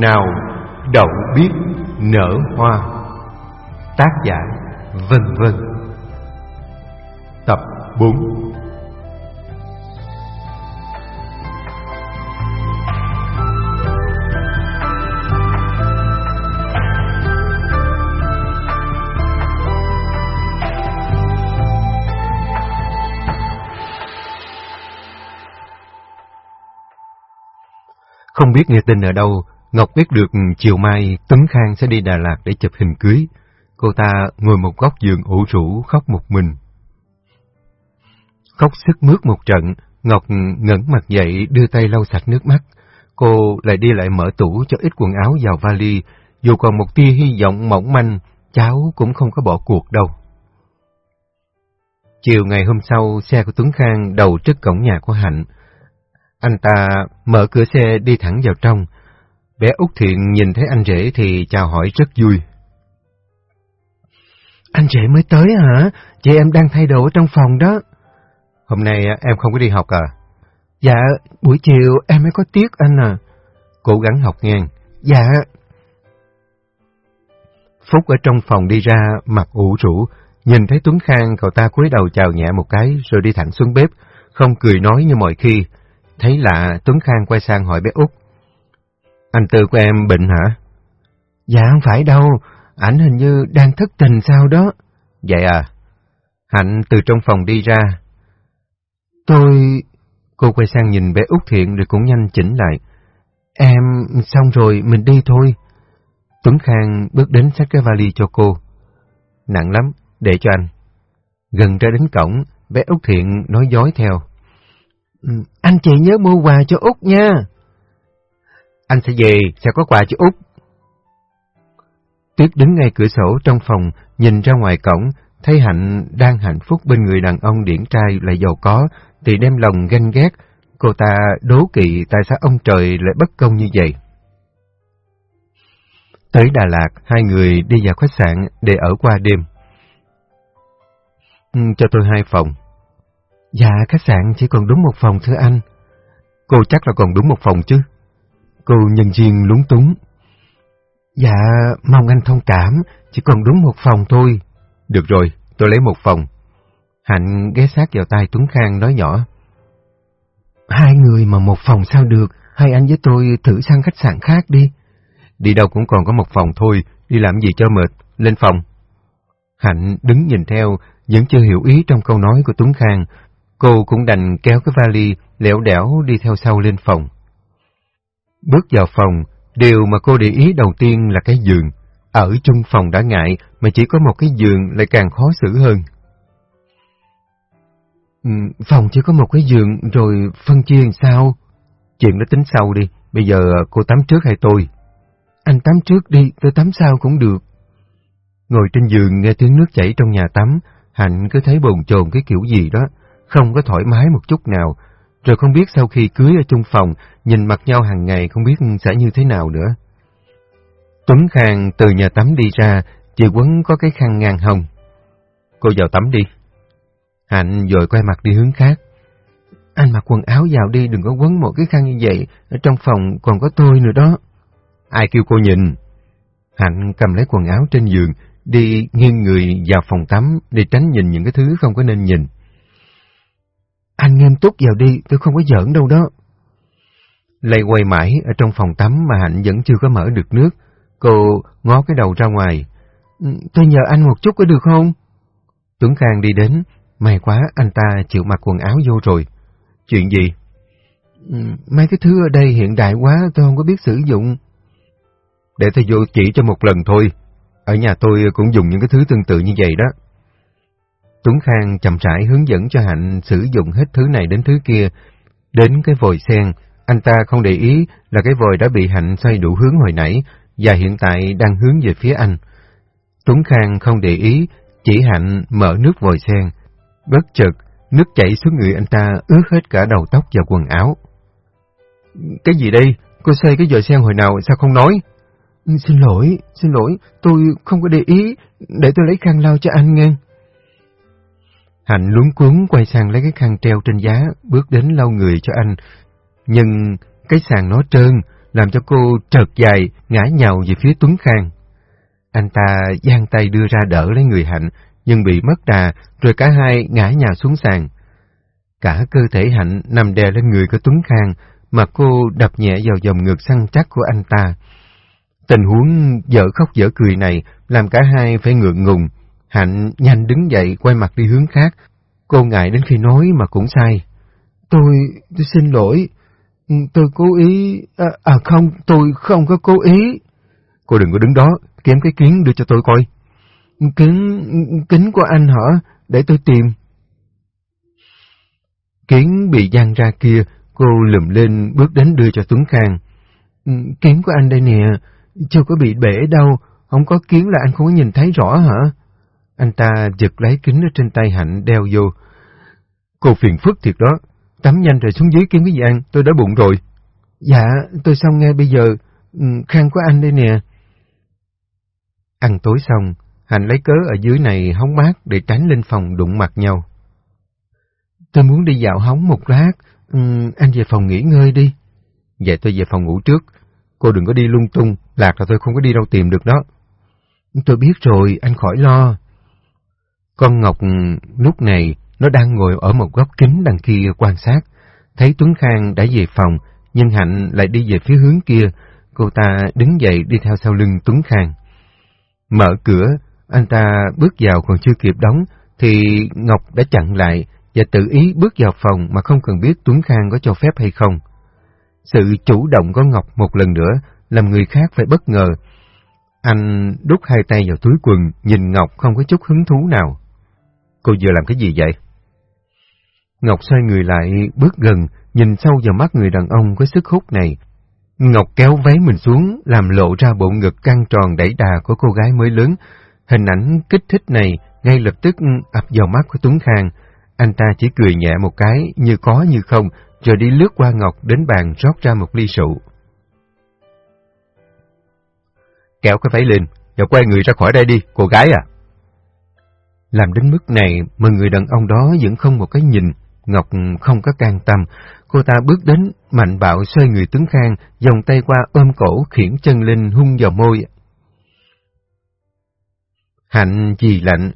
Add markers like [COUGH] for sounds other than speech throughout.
Nào đậu biết nở hoa. Tác giả Vân Vân. Tập 4 Không biết nghe tin ở đâu, Ngọc biết được chiều mai Tuấn Khang sẽ đi Đà Lạt để chụp hình cưới. Cô ta ngồi một góc giường ủ rũ khóc một mình. Khóc sức mướt một trận, Ngọc ngẩng mặt dậy đưa tay lau sạch nước mắt. Cô lại đi lại mở tủ cho ít quần áo vào vali, dù còn một tia hy vọng mỏng manh, cháu cũng không có bỏ cuộc đâu. Chiều ngày hôm sau, xe của Tuấn Khang đầu trước cổng nhà của Hạnh. Anh ta mở cửa xe đi thẳng vào trong. Bé Út Thiện nhìn thấy anh rể thì chào hỏi rất vui. Anh rể mới tới hả? Chị em đang thay đồ ở trong phòng đó. Hôm nay em không có đi học à? Dạ, buổi chiều em mới có tiết anh à. Cố gắng học ngang. Dạ. Phúc ở trong phòng đi ra, mặt ủ rũ, nhìn thấy Tuấn Khang cậu ta cúi đầu chào nhẹ một cái rồi đi thẳng xuống bếp, không cười nói như mọi khi. Thấy lạ, Tuấn Khang quay sang hỏi bé Út. Anh Tư của em bệnh hả? Dạ không phải đâu, ảnh hình như đang thất tình sao đó. Vậy à? Hạnh từ trong phòng đi ra. Tôi... Cô quay sang nhìn bé Út Thiện rồi cũng nhanh chỉnh lại. Em... xong rồi, mình đi thôi. Tuấn Khang bước đến xách cái vali cho cô. Nặng lắm, để cho anh. Gần ra đến cổng, bé Út Thiện nói dối theo. Ừ, anh chị nhớ mua quà cho Út nha. Anh sẽ về, sẽ có quà cho Út. Tuyết đứng ngay cửa sổ trong phòng, nhìn ra ngoài cổng, thấy Hạnh đang hạnh phúc bên người đàn ông điển trai lại giàu có, thì đem lòng ganh ghét. Cô ta đố kỵ tại sao ông trời lại bất công như vậy. Tới Đà Lạt, hai người đi vào khách sạn để ở qua đêm. Ừ, cho tôi hai phòng. Dạ, khách sạn chỉ còn đúng một phòng thưa anh. Cô chắc là còn đúng một phòng chứ. Cô nhân viên lúng túng. Dạ, mong anh thông cảm, chỉ còn đúng một phòng thôi. Được rồi, tôi lấy một phòng. Hạnh ghé sát vào tay Tuấn Khang nói nhỏ. Hai người mà một phòng sao được, hai anh với tôi thử sang khách sạn khác đi. Đi đâu cũng còn có một phòng thôi, đi làm gì cho mệt, lên phòng. Hạnh đứng nhìn theo, vẫn chưa hiểu ý trong câu nói của Tuấn Khang. Cô cũng đành kéo cái vali, lẻo đẻo đi theo sau lên phòng. Bước vào phòng, điều mà cô để ý đầu tiên là cái giường. Ở chung phòng đã ngại, mà chỉ có một cái giường lại càng khó xử hơn. Ừ, phòng chỉ có một cái giường rồi phân chia làm sao? Chuyện đó tính sau đi, bây giờ cô tắm trước hay tôi? Anh tắm trước đi, tôi tắm sau cũng được. Ngồi trên giường nghe tiếng nước chảy trong nhà tắm, Hạnh cứ thấy bồn chồn cái kiểu gì đó, không có thoải mái một chút nào, rồi không biết sau khi cưới ở chung phòng, nhìn mặt nhau hàng ngày không biết sẽ như thế nào nữa. Tuấn Khang từ nhà tắm đi ra, chị Quấn có cái khăn ngang hồng. Cô vào tắm đi. Hạnh rồi quay mặt đi hướng khác. Anh mặc quần áo vào đi, đừng có quấn một cái khăn như vậy, ở trong phòng còn có tôi nữa đó. Ai kêu cô nhìn? Hạnh cầm lấy quần áo trên giường, đi nghiêng người vào phòng tắm để tránh nhìn những cái thứ không có nên nhìn. Anh nghiêm túc vào đi, tôi không có giỡn đâu đó. Lây quay mãi ở trong phòng tắm mà Hạnh vẫn chưa có mở được nước. Cô ngó cái đầu ra ngoài. Ừ, tôi nhờ anh một chút có được không? Tuấn Khang đi đến. May quá anh ta chịu mặc quần áo vô rồi. Chuyện gì? Ừ, mấy cái thứ ở đây hiện đại quá tôi không có biết sử dụng. Để tôi vô chỉ cho một lần thôi. Ở nhà tôi cũng dùng những cái thứ tương tự như vậy đó. Tuấn Khang chậm rãi hướng dẫn cho Hạnh sử dụng hết thứ này đến thứ kia. Đến cái vòi sen, anh ta không để ý là cái vòi đã bị Hạnh xoay đủ hướng hồi nãy và hiện tại đang hướng về phía anh. Tuấn Khang không để ý, chỉ Hạnh mở nước vòi sen. Bất chợt, nước chảy xuống người anh ta ướt hết cả đầu tóc và quần áo. Cái gì đây? Cô xoay cái vòi sen hồi nào sao không nói? Ừ, xin lỗi, xin lỗi, tôi không có để ý, để tôi lấy khăn lau cho anh nghe. Hạnh luống cuốn quay sang lấy cái khăn treo trên giá, bước đến lau người cho anh. Nhưng cái sàn nó trơn, làm cho cô trợt dài, ngã nhào về phía Tuấn Khang. Anh ta giang tay đưa ra đỡ lấy người Hạnh, nhưng bị mất đà, rồi cả hai ngã nhào xuống sàn. Cả cơ thể Hạnh nằm đè lên người của Tuấn Khang, mà cô đập nhẹ vào dòng ngực săn chắc của anh ta. Tình huống dở khóc dở cười này làm cả hai phải ngượng ngùng. Hạnh nhanh đứng dậy quay mặt đi hướng khác. Cô ngại đến khi nói mà cũng sai. Tôi, tôi xin lỗi. Tôi cố ý... À, à không, tôi không có cố ý. Cô đừng có đứng đó, kiếm cái kiến đưa cho tôi coi. Kính, kính của anh hả? Để tôi tìm. Kiến bị giăng ra kia, cô lùm lên bước đến đưa cho Tuấn Khang. Ừ, kiến của anh đây nè, chưa có bị bể đâu, không có kiến là anh không có nhìn thấy rõ hả? Anh ta giật lấy kính ở trên tay Hạnh đeo vô. Cô phiền phức thiệt đó, tắm nhanh rồi xuống dưới kiếm cái gì ăn, tôi đã bụng rồi. Dạ, tôi xong nghe bây giờ, ừ, khăn của anh đây nè. Ăn tối xong, Hạnh lấy cớ ở dưới này hóng mát để tránh lên phòng đụng mặt nhau. Tôi muốn đi dạo hóng một lát, ừ, anh về phòng nghỉ ngơi đi. Vậy tôi về phòng ngủ trước, cô đừng có đi lung tung, lạc là tôi không có đi đâu tìm được đó. Tôi biết rồi, anh khỏi lo. Con Ngọc lúc này nó đang ngồi ở một góc kính đằng kia quan sát. Thấy Tuấn Khang đã về phòng, nhưng Hạnh lại đi về phía hướng kia. Cô ta đứng dậy đi theo sau lưng Tuấn Khang. Mở cửa, anh ta bước vào còn chưa kịp đóng, thì Ngọc đã chặn lại và tự ý bước vào phòng mà không cần biết Tuấn Khang có cho phép hay không. Sự chủ động của Ngọc một lần nữa làm người khác phải bất ngờ. Anh đút hai tay vào túi quần, nhìn Ngọc không có chút hứng thú nào. Cô vừa làm cái gì vậy? Ngọc xoay người lại, bước gần, nhìn sâu vào mắt người đàn ông với sức hút này. Ngọc kéo váy mình xuống, làm lộ ra bộ ngực căng tròn đẩy đà của cô gái mới lớn. Hình ảnh kích thích này ngay lập tức ập vào mắt của Tuấn Khang. Anh ta chỉ cười nhẹ một cái, như có như không, rồi đi lướt qua Ngọc đến bàn rót ra một ly rượu. Kéo cái váy lên, và quay người ra khỏi đây đi, cô gái à. Làm đến mức này mà người đàn ông đó vẫn không một cái nhìn, Ngọc không có can tâm. Cô ta bước đến, mạnh bạo xoay người Tuấn Khang, vòng tay qua ôm cổ khiển chân lên hung vào môi. Hạnh vì lạnh,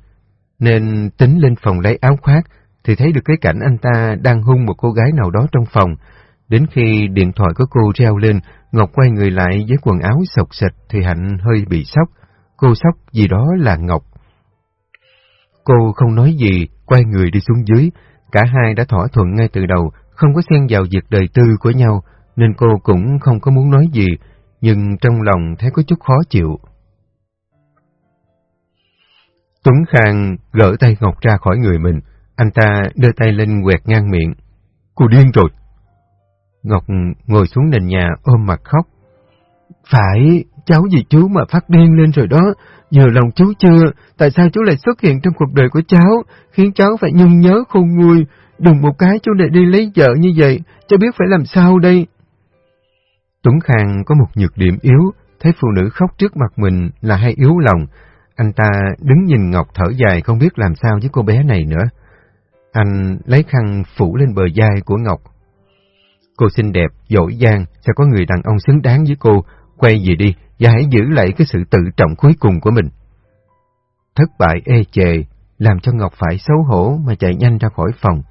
nên tính lên phòng lấy áo khoác, thì thấy được cái cảnh anh ta đang hung một cô gái nào đó trong phòng. Đến khi điện thoại của cô reo lên, Ngọc quay người lại với quần áo sọc sạch thì Hạnh hơi bị sốc. Cô sốc vì đó là Ngọc. Cô không nói gì, quay người đi xuống dưới. Cả hai đã thỏa thuận ngay từ đầu, không có xen vào việc đời tư của nhau, nên cô cũng không có muốn nói gì, nhưng trong lòng thấy có chút khó chịu. Tuấn Khang gỡ tay Ngọc ra khỏi người mình, anh ta đưa tay lên quẹt ngang miệng. Cô điên rồi. Ngọc ngồi xuống nền nhà ôm mặt khóc. Phải, cháu gì chú mà phát điên lên rồi đó. vừa lòng chú chưa, tại sao chú lại xuất hiện trong cuộc đời của cháu, khiến cháu phải nhung nhớ khôn nguôi. Đừng một cái chú lại đi lấy vợ như vậy, cháu biết phải làm sao đây. Tuấn Khang có một nhược điểm yếu, thấy phụ nữ khóc trước mặt mình là hay yếu lòng. Anh ta đứng nhìn Ngọc thở dài không biết làm sao với cô bé này nữa. Anh lấy khăn phủ lên bờ vai của Ngọc. Cô xinh đẹp, dỗi dàng, sẽ có người đàn ông xứng đáng với cô, quay về đi và hãy giữ lại cái sự tự trọng cuối cùng của mình. Thất bại ê chề, làm cho Ngọc phải xấu hổ mà chạy nhanh ra khỏi phòng.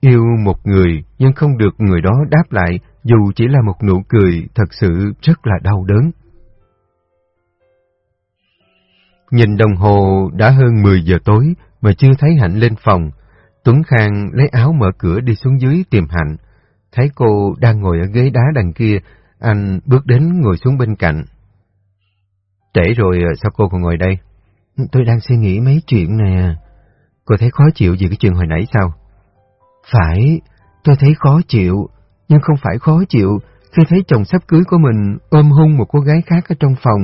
Yêu một người nhưng không được người đó đáp lại dù chỉ là một nụ cười thật sự rất là đau đớn. Nhìn đồng hồ đã hơn 10 giờ tối mà chưa thấy Hạnh lên phòng, Tuấn Khang lấy áo mở cửa đi xuống dưới tìm Hạnh. Thấy cô đang ngồi ở ghế đá đằng kia, anh bước đến ngồi xuống bên cạnh. Trễ rồi à, sao cô còn ngồi đây? Tôi đang suy nghĩ mấy chuyện nè. Cô thấy khó chịu vì cái chuyện hồi nãy sao? Phải, tôi thấy khó chịu, nhưng không phải khó chịu khi thấy chồng sắp cưới của mình ôm hung một cô gái khác ở trong phòng,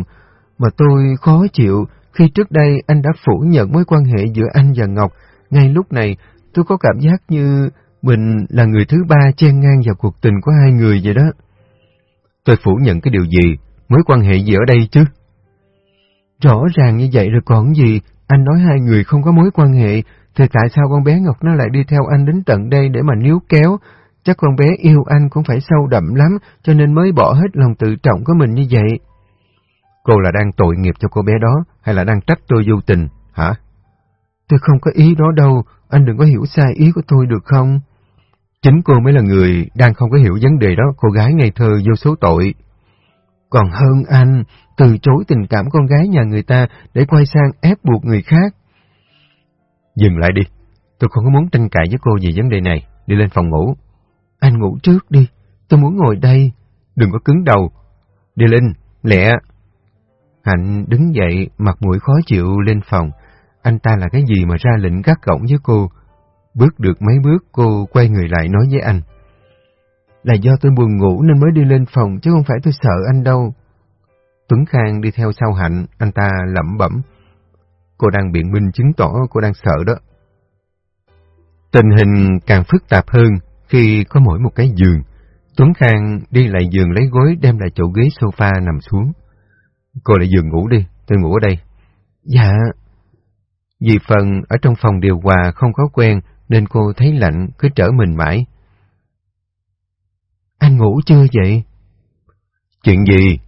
mà tôi khó chịu khi trước đây anh đã phủ nhận mối quan hệ giữa anh và Ngọc. Ngay lúc này, tôi có cảm giác như mình là người thứ ba chen ngang vào cuộc tình của hai người vậy đó. Tôi phủ nhận cái điều gì? Mối quan hệ gì ở đây chứ? Rõ ràng như vậy rồi còn gì? Anh nói hai người không có mối quan hệ, thì tại sao con bé Ngọc nó lại đi theo anh đến tận đây để mà níu kéo? chắc con bé yêu anh cũng phải sâu đậm lắm, cho nên mới bỏ hết lòng tự trọng của mình như vậy. Cô là đang tội nghiệp cho cô bé đó, hay là đang trách tôi vô tình, hả? Tôi không có ý đó đâu, anh đừng có hiểu sai ý của tôi được không? Chính cô mới là người đang không có hiểu vấn đề đó, cô gái ngây thơ vô số tội. Còn hơn anh, từ chối tình cảm con gái nhà người ta để quay sang ép buộc người khác. Dừng lại đi, tôi không có muốn tranh cãi với cô về vấn đề này, đi lên phòng ngủ. Anh ngủ trước đi, tôi muốn ngồi đây. Đừng có cứng đầu. Đi lên, lẹ. Hạnh đứng dậy, mặt mũi khó chịu lên phòng. Anh ta là cái gì mà ra lệnh gắt gỏng với cô? Bước được mấy bước cô quay người lại nói với anh. Là do tôi buồn ngủ nên mới đi lên phòng chứ không phải tôi sợ anh đâu. Tuấn Khang đi theo sau Hạnh, anh ta lẩm bẩm. Cô đang biện minh chứng tỏ cô đang sợ đó. Tình hình càng phức tạp hơn khi có mỗi một cái giường. Tuấn Khang đi lại giường lấy gối đem lại chỗ ghế sofa nằm xuống. Cô lại giường ngủ đi, tôi ngủ ở đây. Dạ. Vì phần ở trong phòng điều hòa không có quen nên cô thấy lạnh cứ trở mình mãi. Anh ngủ chưa vậy? Chuyện gì?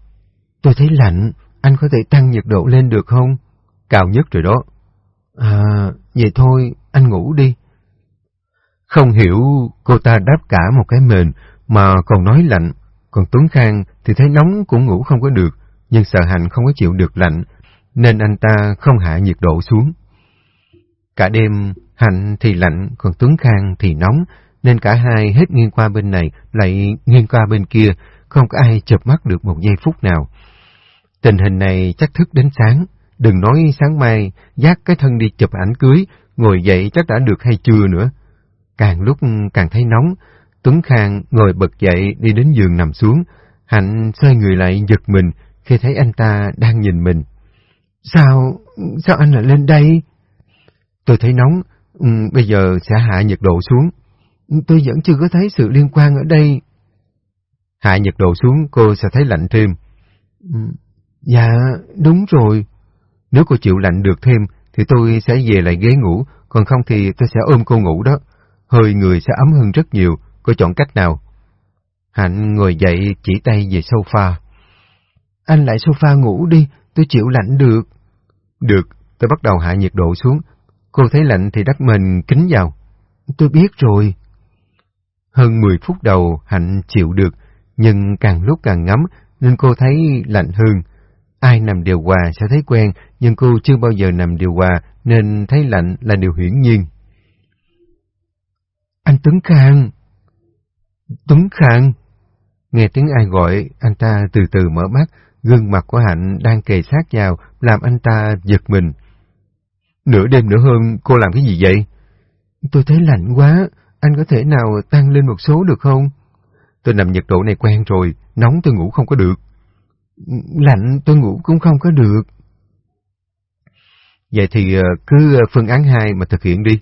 Tôi thấy lạnh, anh có thể tăng nhiệt độ lên được không? Cao nhất rồi đó. À, vậy thôi, anh ngủ đi. Không hiểu cô ta đáp cả một cái mền mà còn nói lạnh, còn Tuấn Khang thì thấy nóng cũng ngủ không có được, nhưng sợ Hạnh không có chịu được lạnh, nên anh ta không hạ nhiệt độ xuống. Cả đêm, Hạnh thì lạnh, còn Tuấn Khang thì nóng, nên cả hai hết nghiêng qua bên này, lại nghiêng qua bên kia, không có ai chợp mắt được một giây phút nào. Tình hình này chắc thức đến sáng, đừng nói sáng mai, dắt cái thân đi chụp ảnh cưới, ngồi dậy chắc đã được hay chưa nữa. Càng lúc càng thấy nóng, Tuấn Khang ngồi bật dậy đi đến giường nằm xuống, Hạnh xoay người lại giật mình khi thấy anh ta đang nhìn mình. Sao, sao anh lại lên đây? Tôi thấy nóng, ừ, bây giờ sẽ hạ nhiệt độ xuống. Tôi vẫn chưa có thấy sự liên quan ở đây. Hạ nhiệt độ xuống cô sẽ thấy lạnh thêm. Ừ, dạ, đúng rồi. Nếu cô chịu lạnh được thêm thì tôi sẽ về lại ghế ngủ, còn không thì tôi sẽ ôm cô ngủ đó. Hơi người sẽ ấm hơn rất nhiều, cô chọn cách nào? Hạnh ngồi dậy chỉ tay về sofa. Anh lại sofa ngủ đi, tôi chịu lạnh được. Được, tôi bắt đầu hạ nhiệt độ xuống. Cô thấy lạnh thì đắp mình kính vào. Tôi biết rồi. Hơn 10 phút đầu Hạnh chịu được, nhưng càng lúc càng ngấm nên cô thấy lạnh hơn. Ai nằm điều hòa sẽ thấy quen, nhưng cô chưa bao giờ nằm điều hòa nên thấy lạnh là điều hiển nhiên. Anh Tuấn Khang! Tuấn Khang! Nghe tiếng ai gọi, anh ta từ từ mở mắt, gương mặt của Hạnh đang kề sát vào, làm anh ta giật mình. Nửa đêm nửa hôm, cô làm cái gì vậy? Tôi thấy lạnh quá, anh có thể nào tăng lên một số được không? Tôi nằm nhiệt độ này quen rồi, nóng tôi ngủ không có được. Lạnh tôi ngủ cũng không có được. Vậy thì ờ, cứ ờ, phương án 2 mà thực hiện đi.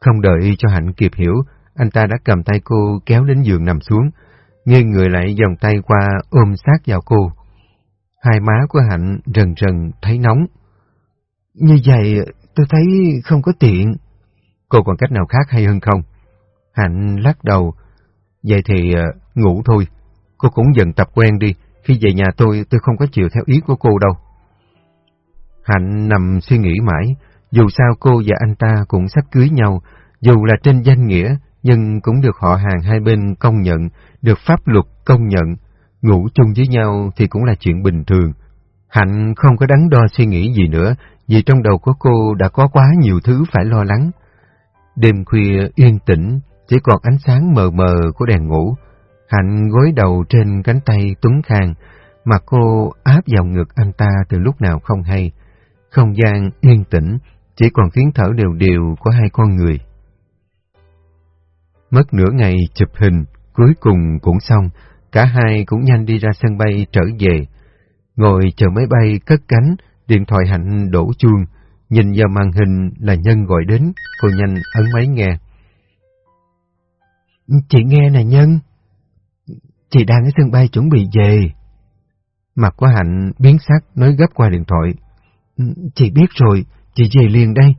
Không đợi cho Hạnh kịp hiểu, anh ta đã cầm tay cô kéo đến giường nằm xuống, nghiêng người lại vòng tay qua ôm sát vào cô. Hai má của Hạnh rần rần thấy nóng. Như vậy tôi thấy không có tiện. Cô còn cách nào khác hay hơn không? Hạnh lắc đầu. Vậy thì ờ, ngủ thôi. Cô cũng dần tập quen đi. Khi về nhà tôi, tôi không có chịu theo ý của cô đâu. Hạnh nằm suy nghĩ mãi. Dù sao cô và anh ta cũng sắp cưới nhau. Dù là trên danh nghĩa, nhưng cũng được họ hàng hai bên công nhận, được pháp luật công nhận. Ngủ chung với nhau thì cũng là chuyện bình thường. Hạnh không có đắn đo suy nghĩ gì nữa, vì trong đầu của cô đã có quá nhiều thứ phải lo lắng. Đêm khuya yên tĩnh, chỉ còn ánh sáng mờ mờ của đèn ngủ. Hạnh gối đầu trên cánh tay Tuấn Khang, mà cô áp vào ngực anh ta từ lúc nào không hay. Không gian yên tĩnh, chỉ còn tiếng thở đều đều của hai con người. Mất nửa ngày chụp hình, cuối cùng cũng xong, cả hai cũng nhanh đi ra sân bay trở về. Ngồi chờ máy bay cất cánh, điện thoại Hạnh đổ chuông, nhìn vào màn hình là Nhân gọi đến, cô nhanh ấn máy nghe. Chị nghe nè Nhân, chị đang ở sân bay chuẩn bị về. Mặt của Hạnh biến sắc nói gấp qua điện thoại. Chị biết rồi, chị về liền đây.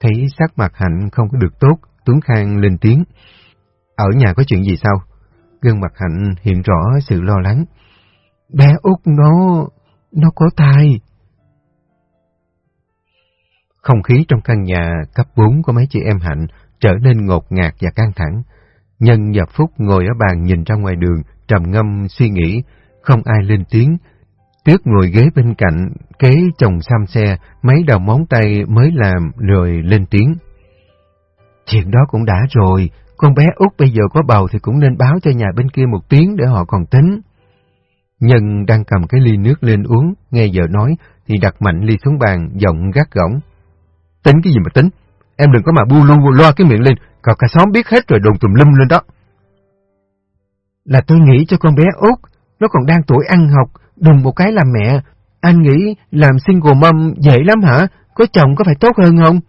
Thấy sắc mặt Hạnh không có được tốt, Tuấn Khang lên tiếng. Ở nhà có chuyện gì sao? Gương mặt Hạnh hiện rõ sự lo lắng. Bé út nó nó có thai. Không khí trong căn nhà cấp 4 của mấy chị em Hạnh trở nên ngột ngạt và căng thẳng. Nhân và Phúc ngồi ở bàn nhìn ra ngoài đường, trầm ngâm suy nghĩ, không ai lên tiếng. Tuyết ngồi ghế bên cạnh, kế chồng xăm xe, mấy đầu móng tay mới làm rồi lên tiếng. Chuyện đó cũng đã rồi, con bé út bây giờ có bầu thì cũng nên báo cho nhà bên kia một tiếng để họ còn tính. Nhân đang cầm cái ly nước lên uống, nghe vợ nói thì đặt mạnh ly xuống bàn, giọng gắt gỏng. Tính cái gì mà tính? Em đừng có mà bu lu loa cái miệng lên, cả cả xóm biết hết rồi đồn tùm lum lên đó. Là tôi nghĩ cho con bé út, nó còn đang tuổi ăn học, đùng một cái làm mẹ. Anh nghĩ làm single mom dễ lắm hả? Có chồng có phải tốt hơn không?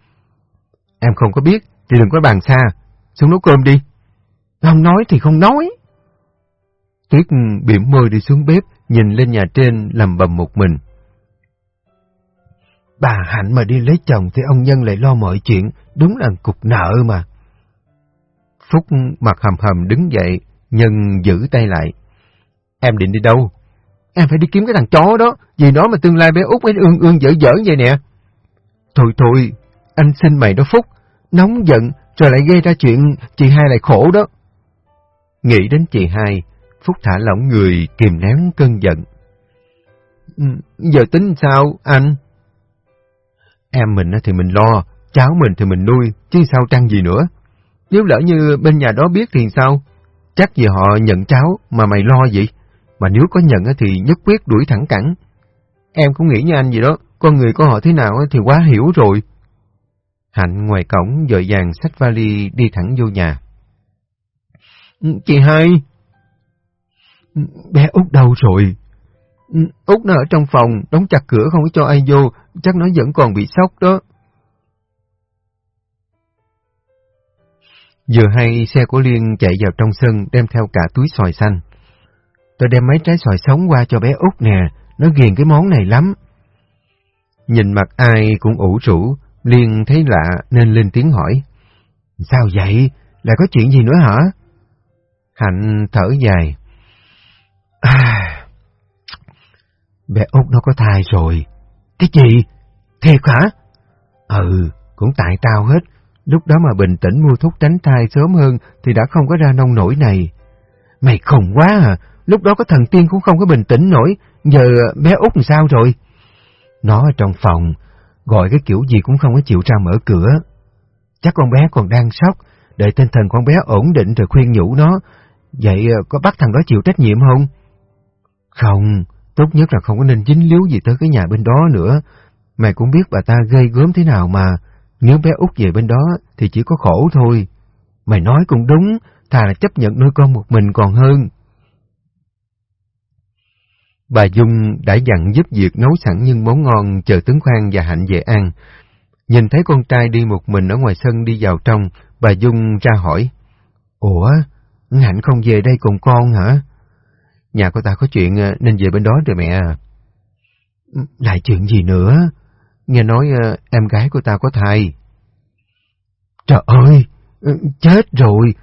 Em không có biết, thì đừng có bàn xa, xuống nấu cơm đi. Không nói thì không nói. Tuyết biểm môi đi xuống bếp, nhìn lên nhà trên, làm bầm một mình. Bà Hạnh mà đi lấy chồng thì ông Nhân lại lo mọi chuyện, đúng là cục nợ mà. Phúc mặt hầm hầm đứng dậy, Nhân giữ tay lại. Em định đi đâu? Em phải đi kiếm cái thằng chó đó, vì nó mà tương lai bé út ấy ương ương dở dở vậy nè. Thôi thôi, anh xin mày đó Phúc, nóng giận rồi lại gây ra chuyện chị hai lại khổ đó. Nghĩ đến chị hai, Phúc thả lỏng người kìm nén cơn giận. Ừ, giờ tính sao anh? Em mình thì mình lo, cháu mình thì mình nuôi, chứ sao trăng gì nữa. Nếu lỡ như bên nhà đó biết thì sao? Chắc gì họ nhận cháu mà mày lo gì? Mà nếu có nhận thì nhất quyết đuổi thẳng cẳng. Em cũng nghĩ như anh vậy đó, con người của họ thế nào thì quá hiểu rồi. Hạnh ngoài cổng dội dàng xách vali đi thẳng vô nhà. Ừ, chị hai. Bé út đâu rồi? Ừ, út nó ở trong phòng, đóng chặt cửa không có cho ai vô, chắc nó vẫn còn bị sốc đó. Vừa hay xe của Liên chạy vào trong sân đem theo cả túi xoài xanh. Tôi đem mấy trái xoài sống qua cho bé út nè, nó ghiền cái món này lắm. Nhìn mặt ai cũng ủ rũ, Liên thấy lạ nên lên tiếng hỏi. Sao vậy? Lại có chuyện gì nữa hả? Hạnh thở dài. À, bé út nó có thai rồi. Cái gì? Thiệt hả? Ừ, cũng tại tao hết. Lúc đó mà bình tĩnh mua thuốc tránh thai sớm hơn thì đã không có ra nông nổi này. Mày khùng quá à, lúc đó có thần tiên cũng không có bình tĩnh nổi, giờ bé út làm sao rồi? Nó ở trong phòng, gọi cái kiểu gì cũng không có chịu ra mở cửa. Chắc con bé còn đang sốc, đợi tinh thần con bé ổn định rồi khuyên nhủ nó. Vậy ờ, có bắt thằng đó chịu trách nhiệm không? Không, tốt nhất là không có nên dính líu gì tới cái nhà bên đó nữa. Mày cũng biết bà ta gây gớm thế nào mà, nếu bé út về bên đó thì chỉ có khổ thôi. Mày nói cũng đúng, thà là chấp nhận nuôi con một mình còn hơn. Bà Dung đã dặn giúp việc nấu sẵn những món ngon chờ tướng Khoan và Hạnh về ăn. Nhìn thấy con trai đi một mình ở ngoài sân đi vào trong, bà Dung ra hỏi. Ủa, Hạnh không về đây cùng con hả? Nhà của ta có chuyện ờ, nên về bên đó rồi mẹ. À. Lại chuyện gì nữa? Nghe nói ờ, em gái của ta có thai. Trời ơi, ừ, chết rồi,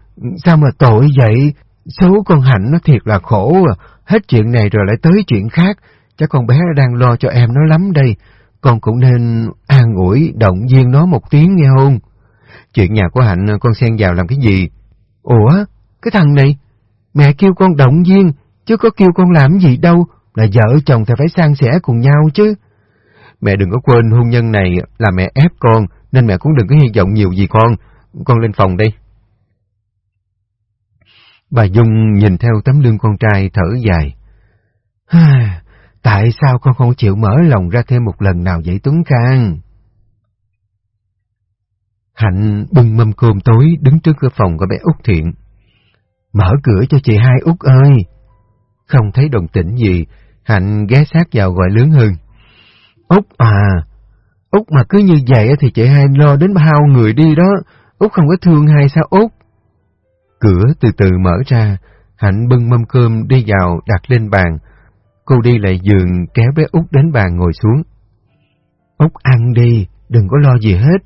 sao mà tội vậy? Số con Hạnh nó thiệt là khổ à, hết chuyện này rồi lại tới chuyện khác, chắc con bé đang lo cho em nó lắm đây, con cũng nên an ủi, động viên nó một tiếng nghe không? Chuyện nhà của Hạnh con xen vào làm cái gì? Ủa, cái thằng này, mẹ kêu con động viên, chứ có kêu con làm gì đâu, là vợ chồng thì phải san sẻ cùng nhau chứ. Mẹ đừng có quên hôn nhân này là mẹ ép con, nên mẹ cũng đừng có hy vọng nhiều gì con. Con lên phòng đi. Bà Dung nhìn theo tấm lưng con trai thở dài. [SIGHS] Tại sao con không chịu mở lòng ra thêm một lần nào vậy Tuấn Khang? Hạnh bưng mâm cơm tối đứng trước cửa phòng của bé Út Thiện. Mở cửa cho chị hai Út ơi! Không thấy đồng tĩnh gì, Hạnh ghé sát vào gọi lớn hơn. Út à, Út mà cứ như vậy thì chị hai lo đến bao người đi đó, Út không có thương hai sao Út? Cửa từ từ mở ra, Hạnh bưng mâm cơm đi vào đặt lên bàn. Cô đi lại giường kéo bé Út đến bàn ngồi xuống. Út ăn đi, đừng có lo gì hết.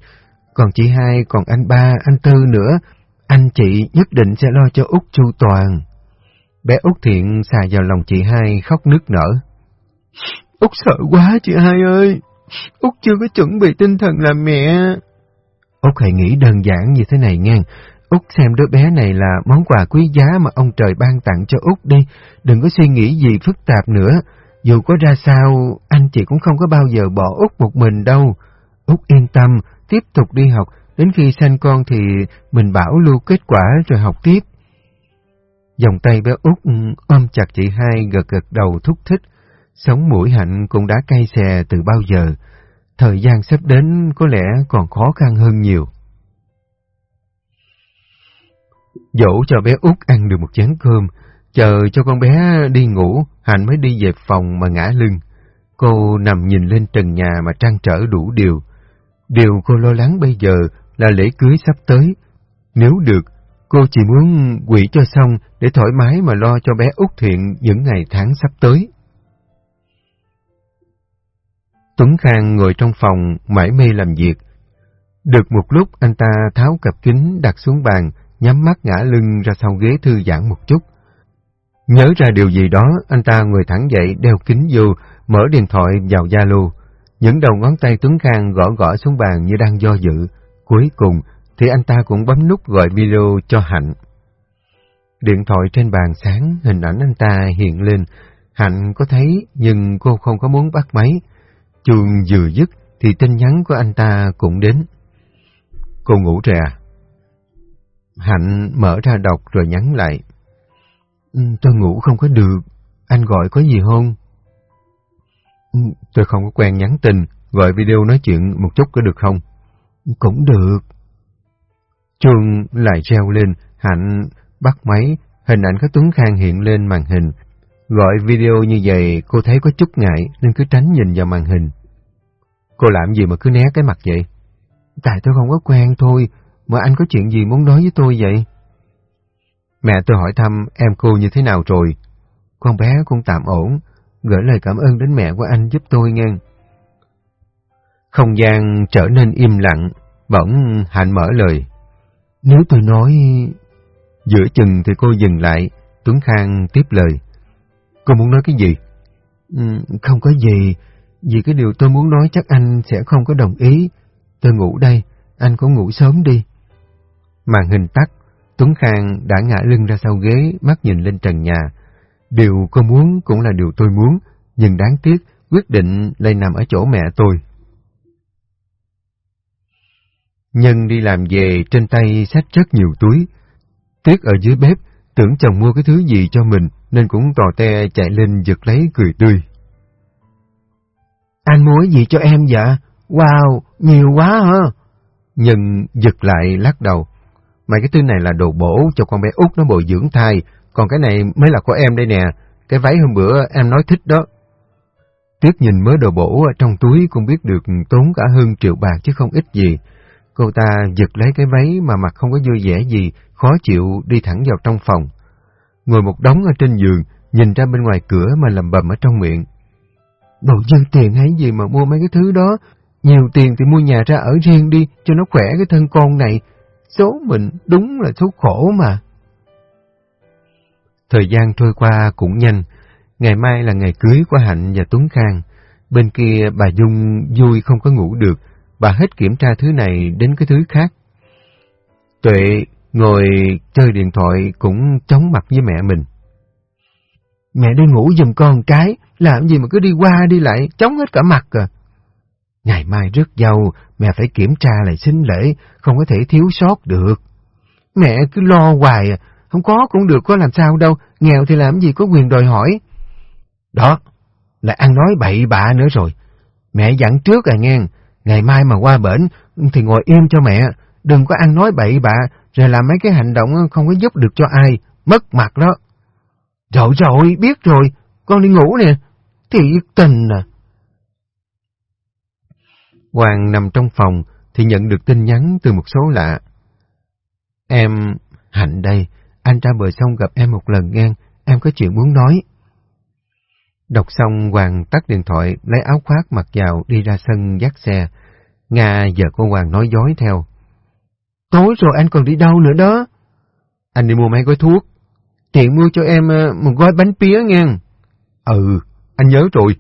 Còn chị hai, còn anh ba, anh Tư nữa. anh chị nhất định sẽ lo cho Út chu toàn. Bé Út Thiện xà vào lòng chị hai khóc nức nở. Út sợ quá chị hai ơi, Út chưa có chuẩn bị tinh thần làm mẹ. Út hãy nghĩ đơn giản như thế này ngang, Út xem đứa bé này là món quà quý giá mà ông trời ban tặng cho Út đi, đừng có suy nghĩ gì phức tạp nữa. Dù có ra sao, anh chị cũng không có bao giờ bỏ Út một mình đâu. Út yên tâm, tiếp tục đi học, đến khi sanh con thì mình bảo lưu kết quả rồi học tiếp. Dòng tay bé Út ừ, ôm chặt chị hai gật gật đầu thúc thích. Sống mũi hạnh cũng đã cay xè từ bao giờ. Thời gian sắp đến có lẽ còn khó khăn hơn nhiều. Dỗ cho bé út ăn được một chén cơm, chờ cho con bé đi ngủ, Hạnh mới đi về phòng mà ngã lưng. Cô nằm nhìn lên trần nhà mà trăn trở đủ điều. Điều cô lo lắng bây giờ là lễ cưới sắp tới. Nếu được, cô chỉ muốn quỷ cho xong để thoải mái mà lo cho bé út thiện những ngày tháng sắp tới. Tuấn Khang ngồi trong phòng mải mê làm việc. Được một lúc anh ta tháo cặp kính đặt xuống bàn, nhắm mắt ngã lưng ra sau ghế thư giãn một chút. Nhớ ra điều gì đó, anh ta ngồi thẳng dậy, đeo kính vô, mở điện thoại vào Zalo. Những đầu ngón tay Tuấn Khang gõ gõ xuống bàn như đang do dự. Cuối cùng thì anh ta cũng bấm nút gọi video cho Hạnh. Điện thoại trên bàn sáng, hình ảnh anh ta hiện lên. Hạnh có thấy nhưng cô không có muốn bắt máy. Chuông vừa dứt thì tin nhắn của anh ta cũng đến. Cô ngủ rồi à? Hạnh mở ra đọc rồi nhắn lại. Ừ, tôi ngủ không có được, anh gọi có gì không? Ừ, tôi không có quen nhắn tin, gọi video nói chuyện một chút có được không? Cũng được. Chuông lại reo lên, Hạnh bắt máy, hình ảnh các Tuấn Khang hiện lên màn hình. Gọi video như vậy cô thấy có chút ngại nên cứ tránh nhìn vào màn hình. Cô làm gì mà cứ né cái mặt vậy? Tại tôi không có quen thôi, mà anh có chuyện gì muốn nói với tôi vậy? Mẹ tôi hỏi thăm em cô như thế nào rồi? Con bé cũng tạm ổn, gửi lời cảm ơn đến mẹ của anh giúp tôi nghe. Không gian trở nên im lặng, bỗng Hạnh mở lời. Nếu tôi nói... Giữa chừng thì cô dừng lại, Tuấn Khang tiếp lời. Cô muốn nói cái gì? Ừ, không có gì, vì cái điều tôi muốn nói chắc anh sẽ không có đồng ý. Tôi ngủ đây, anh cũng ngủ sớm đi. Màn hình tắt, Tuấn Khang đã ngã lưng ra sau ghế, mắt nhìn lên trần nhà. Điều cô muốn cũng là điều tôi muốn, nhưng đáng tiếc, quyết định lại nằm ở chỗ mẹ tôi. Nhân đi làm về trên tay xách rất nhiều túi. Tuyết ở dưới bếp, tưởng chồng mua cái thứ gì cho mình nên cũng tò te chạy lên giật lấy cười tươi. Anh mua gì cho em vậy? Wow, nhiều quá hả? Nhân giật lại lắc đầu. Mấy cái thứ này là đồ bổ cho con bé út nó bồi dưỡng thai, còn cái này mới là của em đây nè, cái váy hôm bữa em nói thích đó. Tuyết nhìn mớ đồ bổ ở trong túi cũng biết được tốn cả hơn triệu bạc chứ không ít gì. Cô ta giật lấy cái váy mà mặt không có vui vẻ gì, khó chịu đi thẳng vào trong phòng. Ngồi một đống ở trên giường, nhìn ra bên ngoài cửa mà lầm bầm ở trong miệng. Đồ dư tiền hay gì mà mua mấy cái thứ đó, nhiều tiền thì mua nhà ra ở riêng đi cho nó khỏe cái thân con này, Số mình đúng là số khổ mà. Thời gian trôi qua cũng nhanh. Ngày mai là ngày cưới của Hạnh và Tuấn Khang. Bên kia bà Dung vui không có ngủ được. Bà hết kiểm tra thứ này đến cái thứ khác. Tuệ ngồi chơi điện thoại cũng chống mặt với mẹ mình. Mẹ đi ngủ giùm con cái, làm gì mà cứ đi qua đi lại, chống hết cả mặt à. Ngày mai rước dâu, mẹ phải kiểm tra lại xin lễ, không có thể thiếu sót được. Mẹ cứ lo hoài à, không có cũng được có làm sao đâu, nghèo thì làm gì có quyền đòi hỏi. Đó, lại ăn nói bậy bạ nữa rồi. Mẹ dặn trước à nghe, ngày mai mà qua bển thì ngồi im cho mẹ, đừng có ăn nói bậy bạ, rồi làm mấy cái hành động không có giúp được cho ai, mất mặt đó. Rồi rồi, biết rồi, con đi ngủ nè, thiệt tình à. Hoàng nằm trong phòng thì nhận được tin nhắn từ một số lạ. Em, Hạnh đây, anh ra bờ sông gặp em một lần ngang, em có chuyện muốn nói. Đọc xong Hoàng tắt điện thoại, lấy áo khoác mặc vào đi ra sân dắt xe. Nga giờ cô Hoàng nói dối theo. Tối rồi anh còn đi đâu nữa đó? Anh đi mua mấy gói thuốc. Tiện mua cho em ờ, một gói bánh pía nghe. Ừ, anh nhớ rồi.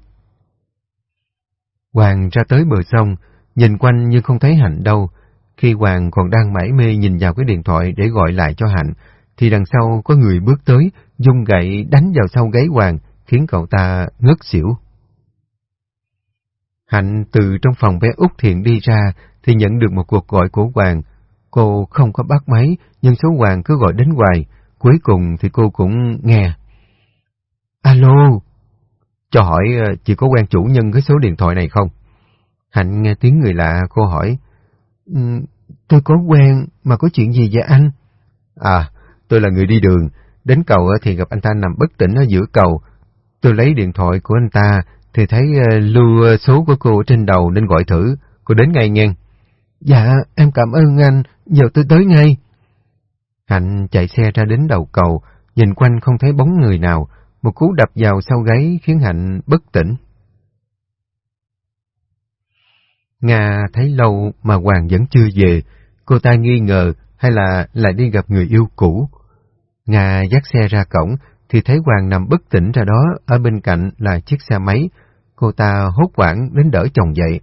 Hoàng ra tới bờ sông, nhìn quanh nhưng không thấy Hạnh đâu. Khi Hoàng còn đang mải mê nhìn vào cái điện thoại để gọi lại cho Hạnh, thì đằng sau có người bước tới, dung gậy đánh vào sau gáy Hoàng, khiến cậu ta ngất xỉu. Hạnh từ trong phòng bé Út Thiện đi ra thì nhận được một cuộc gọi của Hoàng. Cô không có bắt máy, nhưng số Hoàng cứ gọi đến hoài. Cuối cùng thì cô cũng nghe. Alo, cho hỏi ờ, chị có quen chủ nhân cái số điện thoại này không? Hạnh nghe tiếng người lạ, cô hỏi. Um, tôi có quen, mà có chuyện gì vậy anh? À, tôi là người đi đường. Đến cầu thì gặp anh ta nằm bất tỉnh ở giữa cầu. Tôi lấy điện thoại của anh ta, thì thấy ờ, lưu ờ, số của cô trên đầu nên gọi thử. Cô đến ngay nghe. Dạ, em cảm ơn anh, giờ tôi tới ngay. Hạnh chạy xe ra đến đầu cầu, nhìn quanh không thấy bóng người nào, một cú đập vào sau gáy khiến Hạnh bất tỉnh. Nga thấy lâu mà Hoàng vẫn chưa về, cô ta nghi ngờ hay là lại đi gặp người yêu cũ. Nga dắt xe ra cổng thì thấy Hoàng nằm bất tỉnh ra đó, ở bên cạnh là chiếc xe máy. Cô ta hốt quảng đến đỡ chồng dậy.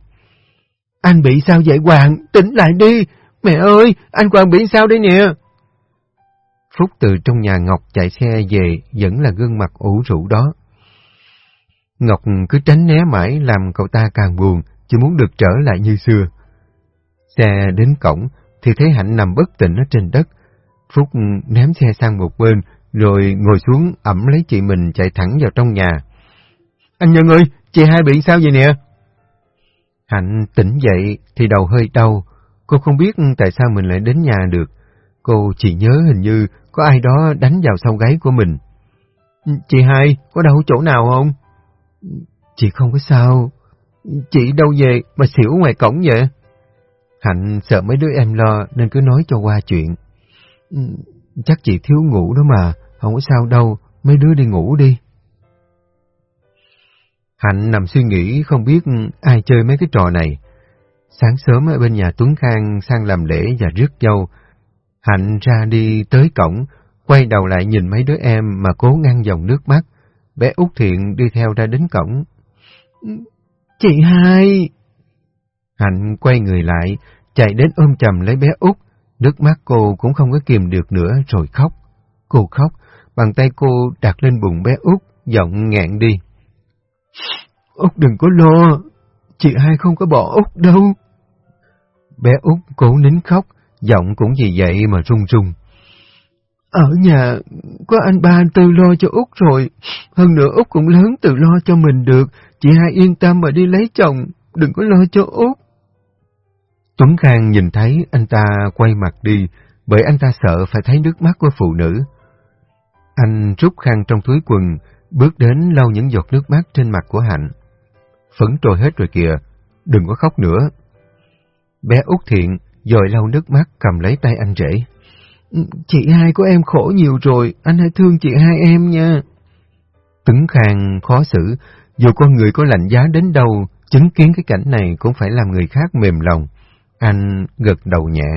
Anh bị sao vậy Hoàng? Tỉnh lại đi! Mẹ ơi, anh Hoàng bị sao đây nè? Phúc từ trong nhà Ngọc chạy xe về vẫn là gương mặt ủ rũ đó. Ngọc cứ tránh né mãi làm cậu ta càng buồn, chỉ muốn được trở lại như xưa. Xe đến cổng thì thấy Hạnh nằm bất tỉnh ở trên đất. Phúc ném xe sang một bên rồi ngồi xuống ẩm lấy chị mình chạy thẳng vào trong nhà. Anh Nhân ơi, chị hai bị sao vậy nè? Hạnh tỉnh dậy thì đầu hơi đau. Cô không biết tại sao mình lại đến nhà được. Cô chỉ nhớ hình như có ai đó đánh vào sau gáy của mình. Chị hai, có đau chỗ nào không? Chị không có sao. Chị đâu về mà xỉu ngoài cổng vậy? Hạnh sợ mấy đứa em lo nên cứ nói cho qua chuyện. Chắc chị thiếu ngủ đó mà, không có sao đâu, mấy đứa đi ngủ đi. Hạnh nằm suy nghĩ không biết ai chơi mấy cái trò này. Sáng sớm ở bên nhà Tuấn Khang sang làm lễ và rước dâu, Hạnh ra đi tới cổng, quay đầu lại nhìn mấy đứa em mà cố ngăn dòng nước mắt. Bé Út Thiện đi theo ra đến cổng. Chị hai! Hạnh quay người lại, chạy đến ôm chầm lấy bé Út. Nước mắt cô cũng không có kìm được nữa rồi khóc. Cô khóc, bàn tay cô đặt lên bụng bé Út, giọng ngẹn đi. Út đừng có lo, chị hai không có bỏ Út đâu. Bé Út cố nín khóc, giọng cũng vì vậy mà run run. Ở nhà có anh ba anh Tư lo cho Út rồi, hơn nữa Út cũng lớn tự lo cho mình được, chị hai yên tâm mà đi lấy chồng, đừng có lo cho Út. Tuấn Khang nhìn thấy anh ta quay mặt đi, bởi anh ta sợ phải thấy nước mắt của phụ nữ. Anh rút khăn trong túi quần, bước đến lau những giọt nước mắt trên mặt của Hạnh. Phấn trôi hết rồi kìa, đừng có khóc nữa. Bé út Thiện dội lau nước mắt cầm lấy tay anh rể. Chị hai của em khổ nhiều rồi, anh hãy thương chị hai em nha. Tuấn Khang khó xử, dù con người có lạnh giá đến đâu, chứng kiến cái cảnh này cũng phải làm người khác mềm lòng. Anh gật đầu nhẹ.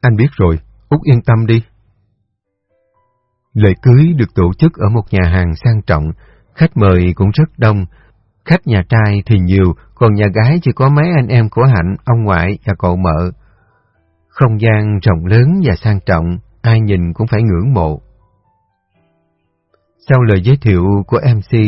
Anh biết rồi, Út yên tâm đi. Lễ cưới được tổ chức ở một nhà hàng sang trọng, khách mời cũng rất đông. Khách nhà trai thì nhiều, còn nhà gái chỉ có mấy anh em của Hạnh, ông ngoại và cậu mợ. Không gian rộng lớn và sang trọng, ai nhìn cũng phải ngưỡng mộ. Sau lời giới thiệu của MC,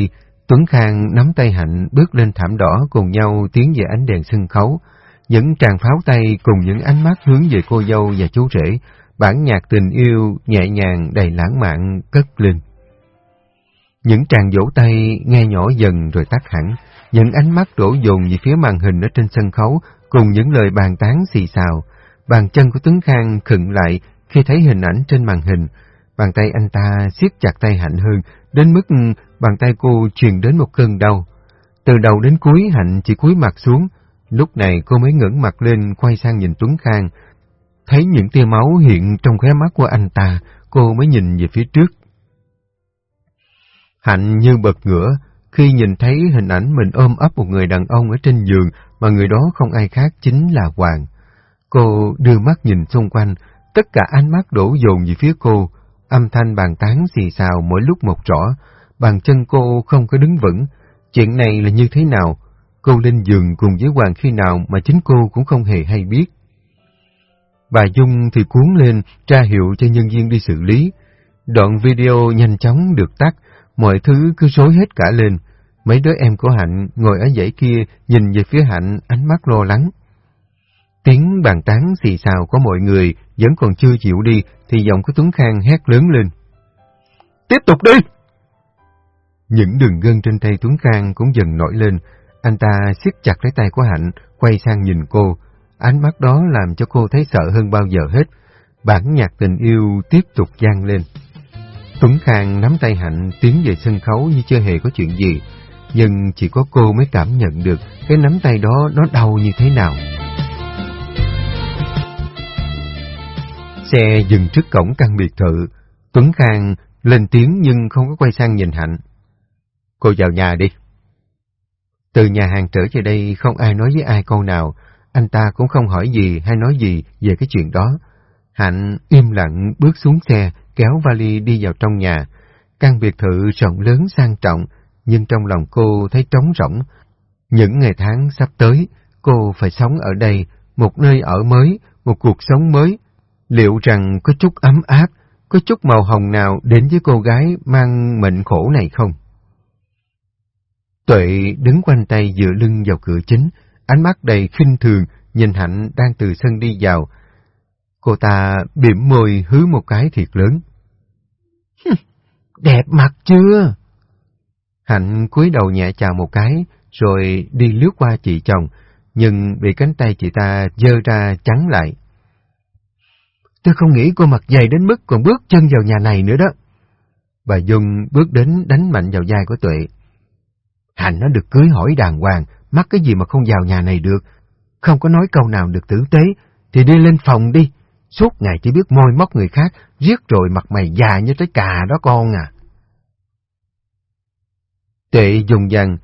Tuấn Khang nắm tay Hạnh bước lên thảm đỏ cùng nhau tiến về ánh đèn sân khấu. Những tràng pháo tay cùng những ánh mắt hướng về cô dâu và chú rể, bản nhạc tình yêu nhẹ nhàng đầy lãng mạn cất lên. Những tràng vỗ tay nghe nhỏ dần rồi tắt hẳn, những ánh mắt đổ dồn về phía màn hình ở trên sân khấu cùng những lời bàn tán xì xào. Bàn chân của Tuấn Khang khựng lại khi thấy hình ảnh trên màn hình. Bàn tay anh ta siết chặt tay Hạnh hơn, đến mức bàn tay cô truyền đến một cơn đau. Từ đầu đến cuối Hạnh chỉ cúi mặt xuống, lúc này cô mới ngẩng mặt lên quay sang nhìn Tuấn Khang. Thấy những tia máu hiện trong khóe mắt của anh ta, cô mới nhìn về phía trước. Hạnh như bật ngửa, khi nhìn thấy hình ảnh mình ôm ấp một người đàn ông ở trên giường mà người đó không ai khác chính là Hoàng. Cô đưa mắt nhìn xung quanh, Tất cả ánh mắt đổ dồn về phía cô, âm thanh bàn tán xì xào mỗi lúc một rõ, bàn chân cô không có đứng vững. Chuyện này là như thế nào? Cô lên giường cùng với Hoàng khi nào mà chính cô cũng không hề hay biết. Bà Dung thì cuốn lên, tra hiệu cho nhân viên đi xử lý. Đoạn video nhanh chóng được tắt, mọi thứ cứ rối hết cả lên. Mấy đứa em của Hạnh ngồi ở dãy kia nhìn về phía Hạnh ánh mắt lo lắng. Tiếng bàn tán xì xào của mọi người vẫn còn chưa chịu đi thì giọng của Tuấn Khang hét lớn lên. Tiếp tục đi! Những đường gân trên tay Tuấn Khang cũng dần nổi lên. Anh ta siết chặt lấy tay của Hạnh, quay sang nhìn cô. Ánh mắt đó làm cho cô thấy sợ hơn bao giờ hết. Bản nhạc tình yêu tiếp tục gian lên. Tuấn Khang nắm tay Hạnh tiến về sân khấu như chưa hề có chuyện gì, nhưng chỉ có cô mới cảm nhận được cái nắm tay đó nó đau như thế nào. Xe dừng trước cổng căn biệt thự, Tuấn Khang lên tiếng nhưng không có quay sang nhìn Hạnh. Cô vào nhà đi. Từ nhà hàng trở về đây không ai nói với ai câu nào, anh ta cũng không hỏi gì hay nói gì về cái chuyện đó. Hạnh im lặng bước xuống xe, kéo vali đi vào trong nhà. Căn biệt thự rộng lớn sang trọng, nhưng trong lòng cô thấy trống rỗng. Những ngày tháng sắp tới, cô phải sống ở đây, một nơi ở mới, một cuộc sống mới. Liệu rằng có chút ấm áp, có chút màu hồng nào đến với cô gái mang mệnh khổ này không? Tuệ đứng quanh tay dựa lưng vào cửa chính, ánh mắt đầy khinh thường, nhìn Hạnh đang từ sân đi vào. Cô ta bỉm môi hứ một cái thiệt lớn. Đẹp mặt chưa? Hạnh cúi đầu nhẹ chào một cái, rồi đi lướt qua chị chồng, nhưng bị cánh tay chị ta dơ ra chắn lại. Tôi không nghĩ cô mặt dày đến mức còn bước chân vào nhà này nữa đó. Bà Dung bước đến đánh mạnh vào vai của Tuệ. Hạnh nó được cưới hỏi đàng hoàng, mắc cái gì mà không vào nhà này được. Không có nói câu nào được tử tế, thì đi lên phòng đi. Suốt ngày chỉ biết môi móc người khác, giết rồi mặt mày già như trái cà đó con à. Tệ dùng dằn,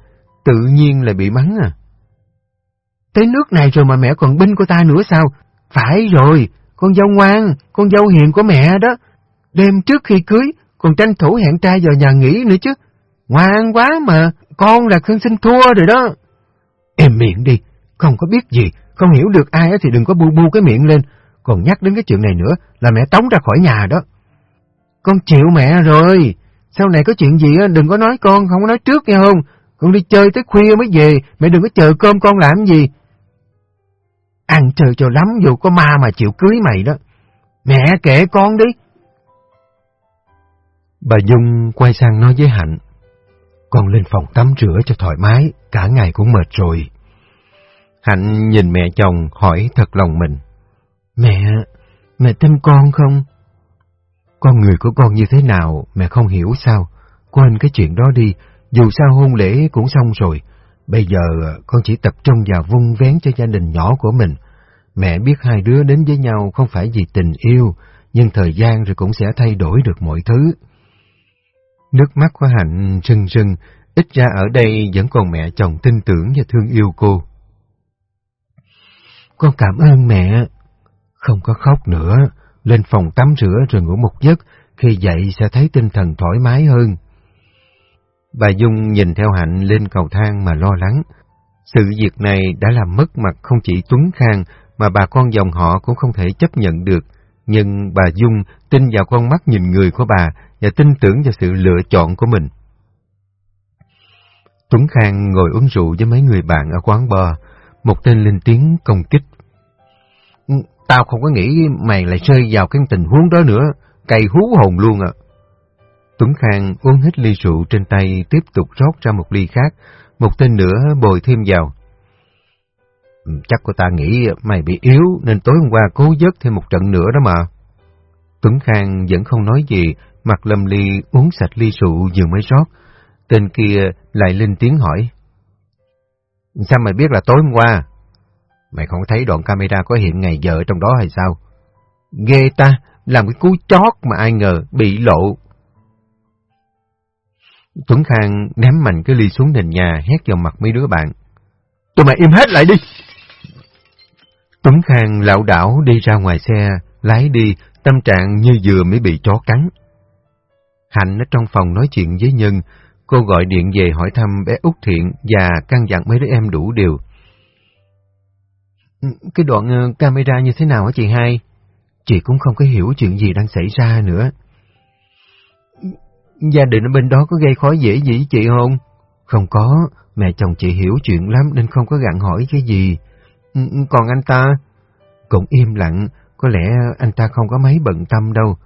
tự nhiên là bị mắng à. Tới nước này rồi mà mẹ còn binh của ta nữa sao? Phải rồi, con dâu ngoan, con dâu hiền của mẹ đó. Đêm trước khi cưới, còn tranh thủ hẹn trai vào nhà nghỉ nữa chứ. Ngoan quá mà, con là khương sinh thua rồi đó. Em miệng đi, không có biết gì, không hiểu được ai thì đừng có bu bu cái miệng lên. Còn nhắc đến cái chuyện này nữa là mẹ tống ra khỏi nhà đó. Con chịu mẹ rồi, sau này có chuyện gì đừng có nói con, không có nói trước nghe không? Con đi chơi tới khuya mới về, mẹ đừng có chờ cơm con làm gì. Ăn chơi cho lắm dù có ma mà chịu cưới mày đó. Mẹ kể con đi. Bà Dung quay sang nói với Hạnh. Con lên phòng tắm rửa cho thoải mái, cả ngày cũng mệt rồi. Hạnh nhìn mẹ chồng hỏi thật lòng mình. Mẹ, mẹ tin con không? Con người của con như thế nào mẹ không hiểu sao? Quên cái chuyện đó đi, dù sao hôn lễ cũng xong rồi. Bây giờ con chỉ tập trung vào vung vén cho gia đình nhỏ của mình. Mẹ biết hai đứa đến với nhau không phải vì tình yêu, nhưng thời gian rồi cũng sẽ thay đổi được mọi thứ. Nước mắt của Hạnh rưng rưng, ít ra ở đây vẫn còn mẹ chồng tin tưởng và thương yêu cô. Con cảm ơn mẹ. Không có khóc nữa, lên phòng tắm rửa rồi ngủ một giấc, khi dậy sẽ thấy tinh thần thoải mái hơn. Bà Dung nhìn theo Hạnh lên cầu thang mà lo lắng. Sự việc này đã làm mất mặt không chỉ Tuấn Khang mà bà con dòng họ cũng không thể chấp nhận được. Nhưng bà Dung tin vào con mắt nhìn người của bà và tin tưởng vào sự lựa chọn của mình. Tuấn Khang ngồi uống rượu với mấy người bạn ở quán bar, một tên lên tiếng công kích. Ừ, tao không có nghĩ mày lại rơi vào cái tình huống đó nữa, cay hú hồn luôn à. Tuấn Khang uống hết ly rượu trên tay tiếp tục rót ra một ly khác, một tên nữa bồi thêm vào. Chắc cô ta nghĩ mày bị yếu nên tối hôm qua cố dớt thêm một trận nữa đó mà. Tuấn Khang vẫn không nói gì, mặt lâm ly uống sạch ly rượu vừa mới rót. Tên kia lại lên tiếng hỏi. Sao mày biết là tối hôm qua? Mày không thấy đoạn camera có hiện ngày giờ trong đó hay sao? Ghê ta, làm cái cú chót mà ai ngờ bị lộ. Tuấn Khang ném mạnh cái ly xuống nền nhà hét vào mặt mấy đứa bạn. Tụi mày im hết lại đi! Tuấn Khang lão đảo đi ra ngoài xe, lái đi, tâm trạng như vừa mới bị chó cắn. Hạnh ở trong phòng nói chuyện với Nhân, cô gọi điện về hỏi thăm bé Út Thiện và căn dặn mấy đứa em đủ điều. Ừ, cái đoạn ờ, camera như thế nào hả chị hai? Chị cũng không có hiểu chuyện gì đang xảy ra nữa. Gia đình ở bên đó có gây khó dễ gì chị không? Không có, mẹ chồng chị hiểu chuyện lắm nên không có gặn hỏi cái gì. Ừ, ừ, còn anh ta? Cũng im lặng, có lẽ anh ta không có mấy bận tâm đâu.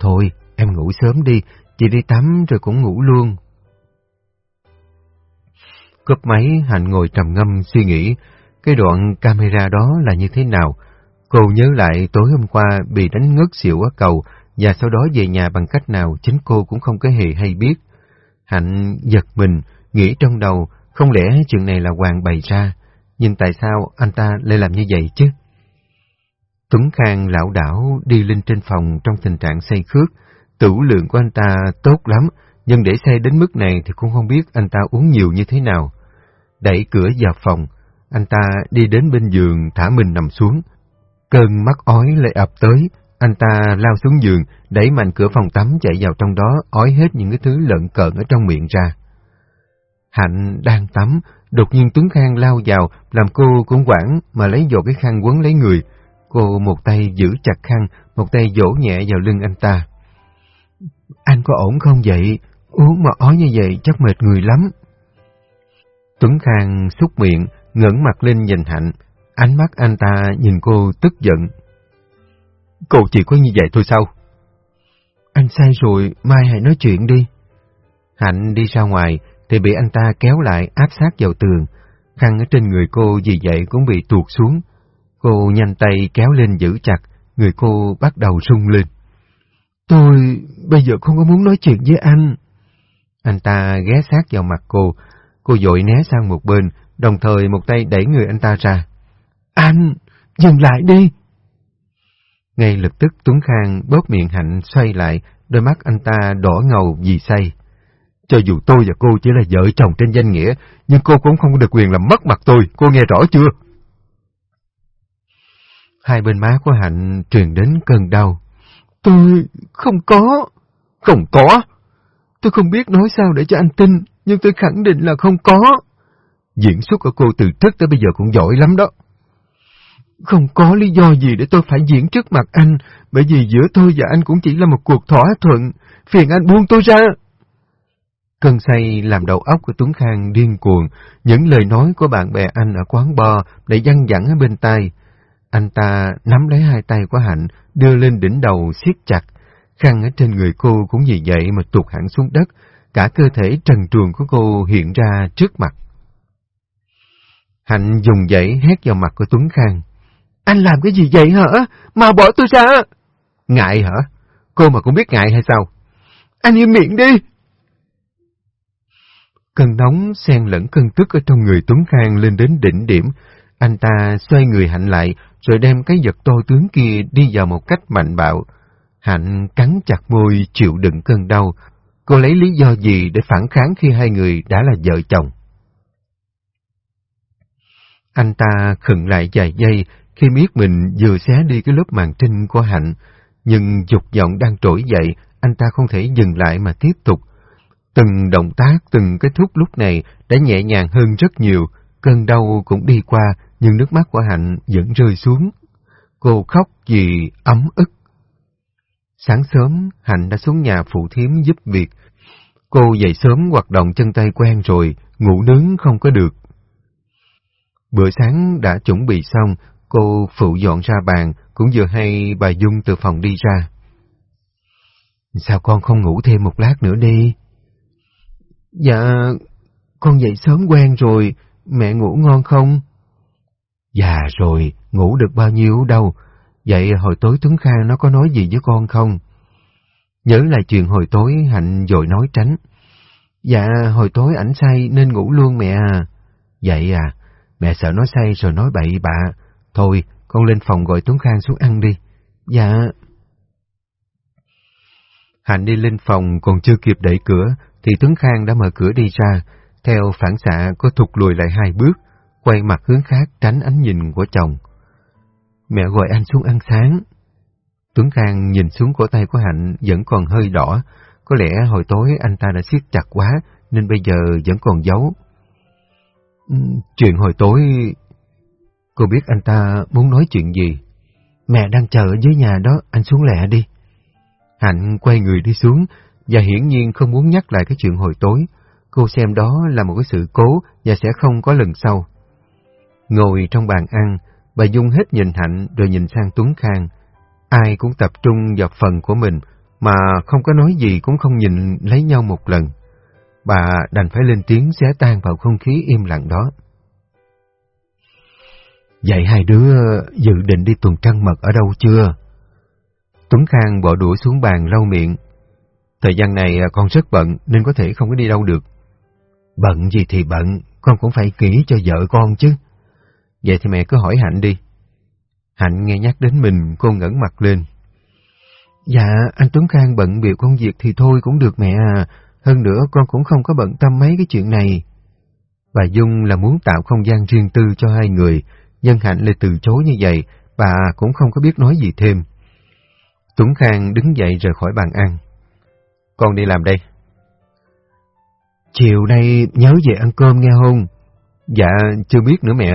Thôi, em ngủ sớm đi, chị đi tắm rồi cũng ngủ luôn. cướp máy, Hạnh ngồi trầm ngâm suy nghĩ, cái đoạn camera đó là như thế nào? Cô nhớ lại tối hôm qua bị đánh ngất xỉu ở cầu, và sau đó về nhà bằng cách nào chính cô cũng không có hề hay biết. Hạnh giật mình, nghĩ trong đầu, không lẽ chuyện này là Hoàng bày ra, nhưng tại sao anh ta lại làm như vậy chứ? Tuấn Khang lão đảo đi lên trên phòng trong tình trạng say khước, tử lượng của anh ta tốt lắm, nhưng để say đến mức này thì cũng không biết anh ta uống nhiều như thế nào. Đẩy cửa vào phòng, anh ta đi đến bên giường thả mình nằm xuống. Cơn mắt ói lại ập tới, anh ta lao xuống giường, đẩy mạnh cửa phòng tắm chạy vào trong đó, ói hết những cái thứ lợn cợn ở trong miệng ra. Hạnh đang tắm, đột nhiên Tuấn Khang lao vào, làm cô cũng quảng mà lấy dột cái khăn quấn lấy người. Cô một tay giữ chặt khăn, một tay vỗ nhẹ vào lưng anh ta. Anh có ổn không vậy? Uống mà ói như vậy chắc mệt người lắm. Tuấn Khang xúc miệng, ngẩng mặt lên nhìn Hạnh. Ánh mắt anh ta nhìn cô tức giận. Cô chỉ có như vậy thôi sao? Anh sai rồi, mai hãy nói chuyện đi. Hạnh đi ra ngoài, thì bị anh ta kéo lại áp sát vào tường. Khăn ở trên người cô vì vậy cũng bị tuột xuống. Cô nhanh tay kéo lên giữ chặt, người cô bắt đầu rung lên. Tôi bây giờ không có muốn nói chuyện với anh. Anh ta ghé sát vào mặt cô, cô dội né sang một bên, đồng thời một tay đẩy người anh ta ra. Anh, dừng lại đi! Ngay lập tức Tuấn Khang bóp miệng Hạnh xoay lại, đôi mắt anh ta đỏ ngầu vì say. Cho dù tôi và cô chỉ là vợ chồng trên danh nghĩa, nhưng cô cũng không được quyền làm mất mặt tôi, cô nghe rõ chưa? Hai bên má của Hạnh truyền đến cơn đau. Tôi không có. Không có? Tôi không biết nói sao để cho anh tin, nhưng tôi khẳng định là không có. Diễn xuất của cô từ trước tới bây giờ cũng giỏi lắm đó. Không có lý do gì để tôi phải diễn trước mặt anh, bởi vì giữa tôi và anh cũng chỉ là một cuộc thỏa thuận. Phiền anh buông tôi ra. Cơn say làm đầu óc của Tuấn Khang điên cuồng, những lời nói của bạn bè anh ở quán bar để văng vẳng ở bên tai. Anh ta nắm lấy hai tay của Hạnh, đưa lên đỉnh đầu siết chặt. Khăn ở trên người cô cũng vì vậy mà tụt hẳn xuống đất, cả cơ thể trần truồng của cô hiện ra trước mặt. Hạnh dùng dãy hét vào mặt của Tuấn Khang. Anh làm cái gì vậy hả? Mà bỏ tôi ra! Ngại hả? Cô mà cũng biết ngại hay sao? Anh im miệng đi! Cơn nóng xen lẫn cơn tức ở trong người Tuấn Khang lên đến đỉnh điểm. Anh ta xoay người Hạnh lại, rồi đem cái vật to tướng kia đi vào một cách mạnh bạo. Hạnh cắn chặt môi chịu đựng cơn đau. Cô lấy lý do gì để phản kháng khi hai người đã là vợ chồng? Anh ta khựng lại vài giây khi biết mình vừa xé đi cái lớp màn trinh của Hạnh, nhưng dục vọng đang trỗi dậy, anh ta không thể dừng lại mà tiếp tục. Từng động tác, từng kết thúc lúc này đã nhẹ nhàng hơn rất nhiều, cơn đau cũng đi qua, nhưng nước mắt của Hạnh vẫn rơi xuống. Cô khóc vì ấm ức. Sáng sớm, Hạnh đã xuống nhà phụ thiếm giúp việc. Cô dậy sớm hoạt động chân tay quen rồi, ngủ nướng không có được. Bữa sáng đã chuẩn bị xong, cô phụ dọn ra bàn, cũng vừa hay bà Dung từ phòng đi ra. Sao con không ngủ thêm một lát nữa đi? Dạ, con dậy sớm quen rồi, mẹ ngủ ngon không? Dạ rồi, ngủ được bao nhiêu đâu. Vậy hồi tối Tuấn Khang nó có nói gì với con không? Nhớ lại chuyện hồi tối Hạnh dội nói tránh. Dạ, hồi tối ảnh say nên ngủ luôn mẹ à. Vậy à, mẹ sợ nó say rồi nói bậy bạ. Thôi, con lên phòng gọi Tuấn Khang xuống ăn đi. Dạ. Hạnh đi lên phòng còn chưa kịp đẩy cửa, thì Tuấn Khang đã mở cửa đi ra, theo phản xạ có thụt lùi lại hai bước, quay mặt hướng khác tránh ánh nhìn của chồng. Mẹ gọi anh xuống ăn sáng. Tuấn Khang nhìn xuống cổ tay của Hạnh vẫn còn hơi đỏ. Có lẽ hồi tối anh ta đã siết chặt quá nên bây giờ vẫn còn giấu. Chuyện hồi tối... Cô biết anh ta muốn nói chuyện gì? Mẹ đang chờ ở dưới nhà đó, anh xuống lẹ đi. Hạnh quay người đi xuống và hiển nhiên không muốn nhắc lại cái chuyện hồi tối. Cô xem đó là một cái sự cố và sẽ không có lần sau. Ngồi trong bàn ăn, bà Dung hết nhìn Hạnh rồi nhìn sang Tuấn Khang. Ai cũng tập trung vào phần của mình, mà không có nói gì cũng không nhìn lấy nhau một lần. Bà đành phải lên tiếng xé tan vào không khí im lặng đó. Vậy hai đứa dự định đi tuần trăng mật ở đâu chưa? Tuấn Khang bỏ đũa xuống bàn lau miệng. Thời gian này con rất bận nên có thể không có đi đâu được. Bận gì thì bận, con cũng phải kỹ cho vợ con chứ. Vậy thì mẹ cứ hỏi Hạnh đi. Hạnh nghe nhắc đến mình, cô ngẩng mặt lên. Dạ, anh Tuấn Khang bận biểu công việc thì thôi cũng được mẹ à. Hơn nữa con cũng không có bận tâm mấy cái chuyện này. Bà Dung là muốn tạo không gian riêng tư cho hai người, nhân Hạnh lại từ chối như vậy, bà cũng không có biết nói gì thêm. Tuấn Khang đứng dậy rời khỏi bàn ăn. Con đi làm đây. Chiều nay nhớ về ăn cơm nghe không? Dạ, chưa biết nữa mẹ.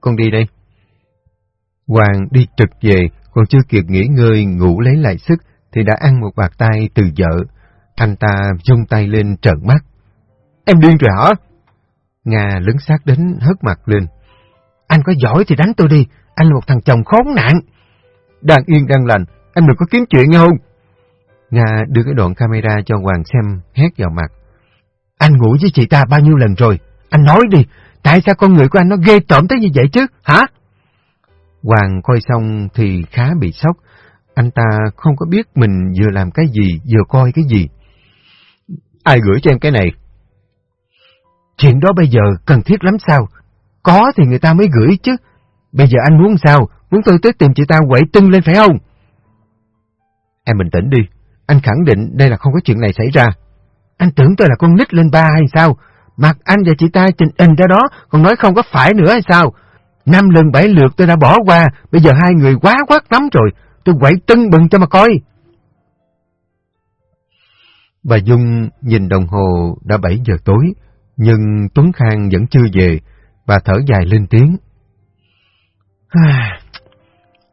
Con đi đây. Hoàng đi trực về, còn chưa kịp nghỉ ngơi ngủ lấy lại sức, thì đã ăn một bạc tay từ vợ. Anh ta dung tay lên trợn mắt. Em điên rồi hả? Nga lấn sát đến hất mặt lên. Anh có giỏi thì đánh tôi đi, anh là một thằng chồng khốn nạn. Đang yên đang lành, anh đừng có kiếm chuyện nghe không? Nga đưa cái đoạn camera cho Hoàng xem, hét vào mặt. Anh ngủ với chị ta bao nhiêu lần rồi? Anh nói đi, tại sao con người của anh nó ghê tởm tới như vậy chứ, hả? Hoàng coi xong thì khá bị sốc. Anh ta không có biết mình vừa làm cái gì, vừa coi cái gì. Ai gửi cho em cái này? Chuyện đó bây giờ cần thiết lắm sao? Có thì người ta mới gửi chứ. Bây giờ anh muốn sao? Muốn tôi tới tìm chị ta quậy tưng lên phải không? Em bình tĩnh đi. Anh khẳng định đây là không có chuyện này xảy ra. Anh tưởng tôi là con nít lên ba hay sao? Mặt anh và chị ta trình in ra đó, còn nói không có phải nữa hay sao? Năm lần bảy lượt tôi đã bỏ qua, bây giờ hai người quá quát lắm rồi. Tôi quậy tưng bừng cho mà coi. Bà Dung nhìn đồng hồ đã 7 giờ tối, nhưng Tuấn Khang vẫn chưa về, bà thở dài lên tiếng. [SIGHS]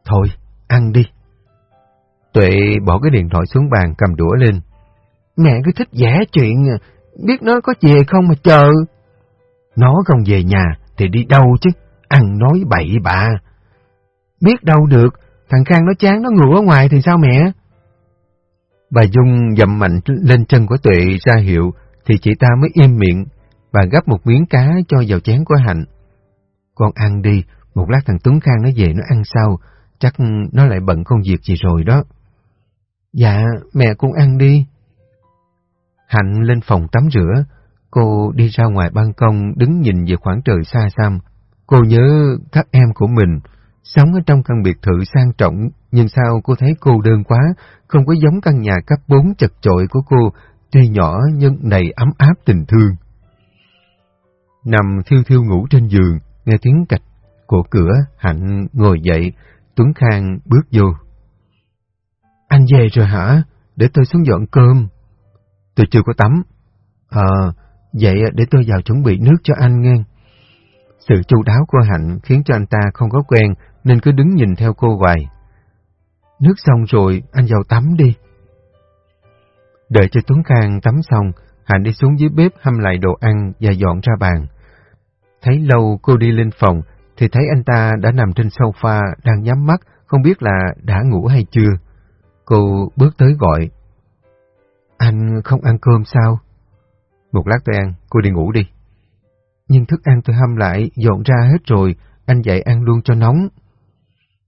Thôi, ăn đi. Tuệ bỏ cái điện thoại xuống bàn cầm đũa lên. Mẹ cứ thích vẽ chuyện, biết nó có về không mà chờ. Nó không về nhà thì đi đâu chứ, ăn nói bậy bạ. Biết đâu được, thằng Khang nó chán nó ngủ ở ngoài thì sao mẹ? Bà Dung dậm mạnh lên chân của Tuệ ra hiệu thì chị ta mới im miệng và gấp một miếng cá cho vào chén của Hạnh. Con ăn đi, một lát thằng Tuấn Khang nó về nó ăn sau, chắc nó lại bận công việc gì rồi đó. Dạ, mẹ cũng ăn đi. Hạnh lên phòng tắm rửa, cô đi ra ngoài ban công đứng nhìn về khoảng trời xa xăm. Cô nhớ các em của mình, sống ở trong căn biệt thự sang trọng, nhưng sao cô thấy cô đơn quá, không có giống căn nhà cấp 4 chật chội của cô, tuy nhỏ nhưng đầy ấm áp tình thương. Nằm thiêu thiêu ngủ trên giường, nghe tiếng cạch của cửa, Hạnh ngồi dậy, Tuấn Khang bước vô. Anh về rồi hả? Để tôi xuống dọn cơm. Tôi chưa có tắm. Ờ, vậy để tôi vào chuẩn bị nước cho anh nghe. Sự chu đáo của Hạnh khiến cho anh ta không có quen nên cứ đứng nhìn theo cô hoài. Nước xong rồi, anh vào tắm đi. Đợi cho Tuấn Khang tắm xong, Hạnh đi xuống dưới bếp hâm lại đồ ăn và dọn ra bàn. Thấy lâu cô đi lên phòng, thì thấy anh ta đã nằm trên sofa đang nhắm mắt, không biết là đã ngủ hay chưa. Cô bước tới gọi. Anh không ăn cơm sao? Một lát tôi ăn, cô đi ngủ đi. Nhưng thức ăn tôi hâm lại, dọn ra hết rồi, anh dậy ăn luôn cho nóng.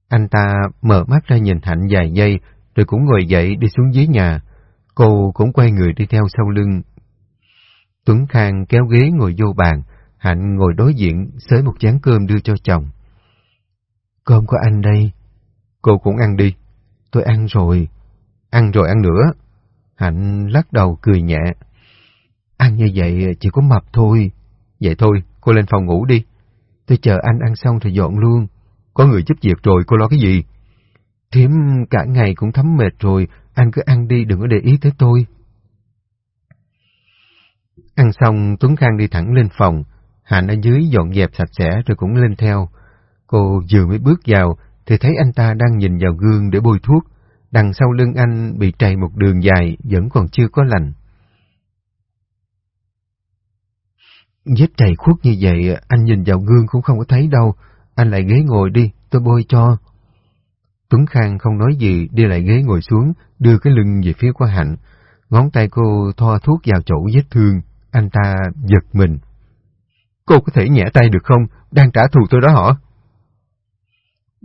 Anh ta mở mắt ra nhìn Hạnh vài giây, rồi cũng ngồi dậy đi xuống dưới nhà. Cô cũng quay người đi theo sau lưng. Tuấn Khang kéo ghế ngồi vô bàn, Hạnh ngồi đối diện, xới một chén cơm đưa cho chồng. Cơm của anh đây. Cô cũng ăn đi. Tôi ăn rồi. Ăn rồi ăn nữa. Hạnh lắc đầu cười nhẹ. Ăn như vậy chỉ có mập thôi. Vậy thôi, cô lên phòng ngủ đi. Tôi chờ anh ăn xong thì dọn luôn. Có người giúp việc rồi, cô lo cái gì? Thiếm cả ngày cũng thấm mệt rồi, anh cứ ăn đi đừng có để ý tới tôi. Ăn xong Tuấn Khang đi thẳng lên phòng, Hạnh ở dưới dọn dẹp sạch sẽ rồi cũng lên theo. Cô vừa mới bước vào thì thấy anh ta đang nhìn vào gương để bôi thuốc. Đằng sau lưng anh bị trầy một đường dài vẫn còn chưa có lành. Vết trầy khuất như vậy anh nhìn vào gương cũng không có thấy đâu. Anh lại ghế ngồi đi, tôi bôi cho. Tuấn Khang không nói gì, đi lại ghế ngồi xuống, đưa cái lưng về phía của Hạnh. Ngón tay cô thoa thuốc vào chỗ vết thương, anh ta giật mình. Cô có thể nhẹ tay được không? Đang trả thù tôi đó hả?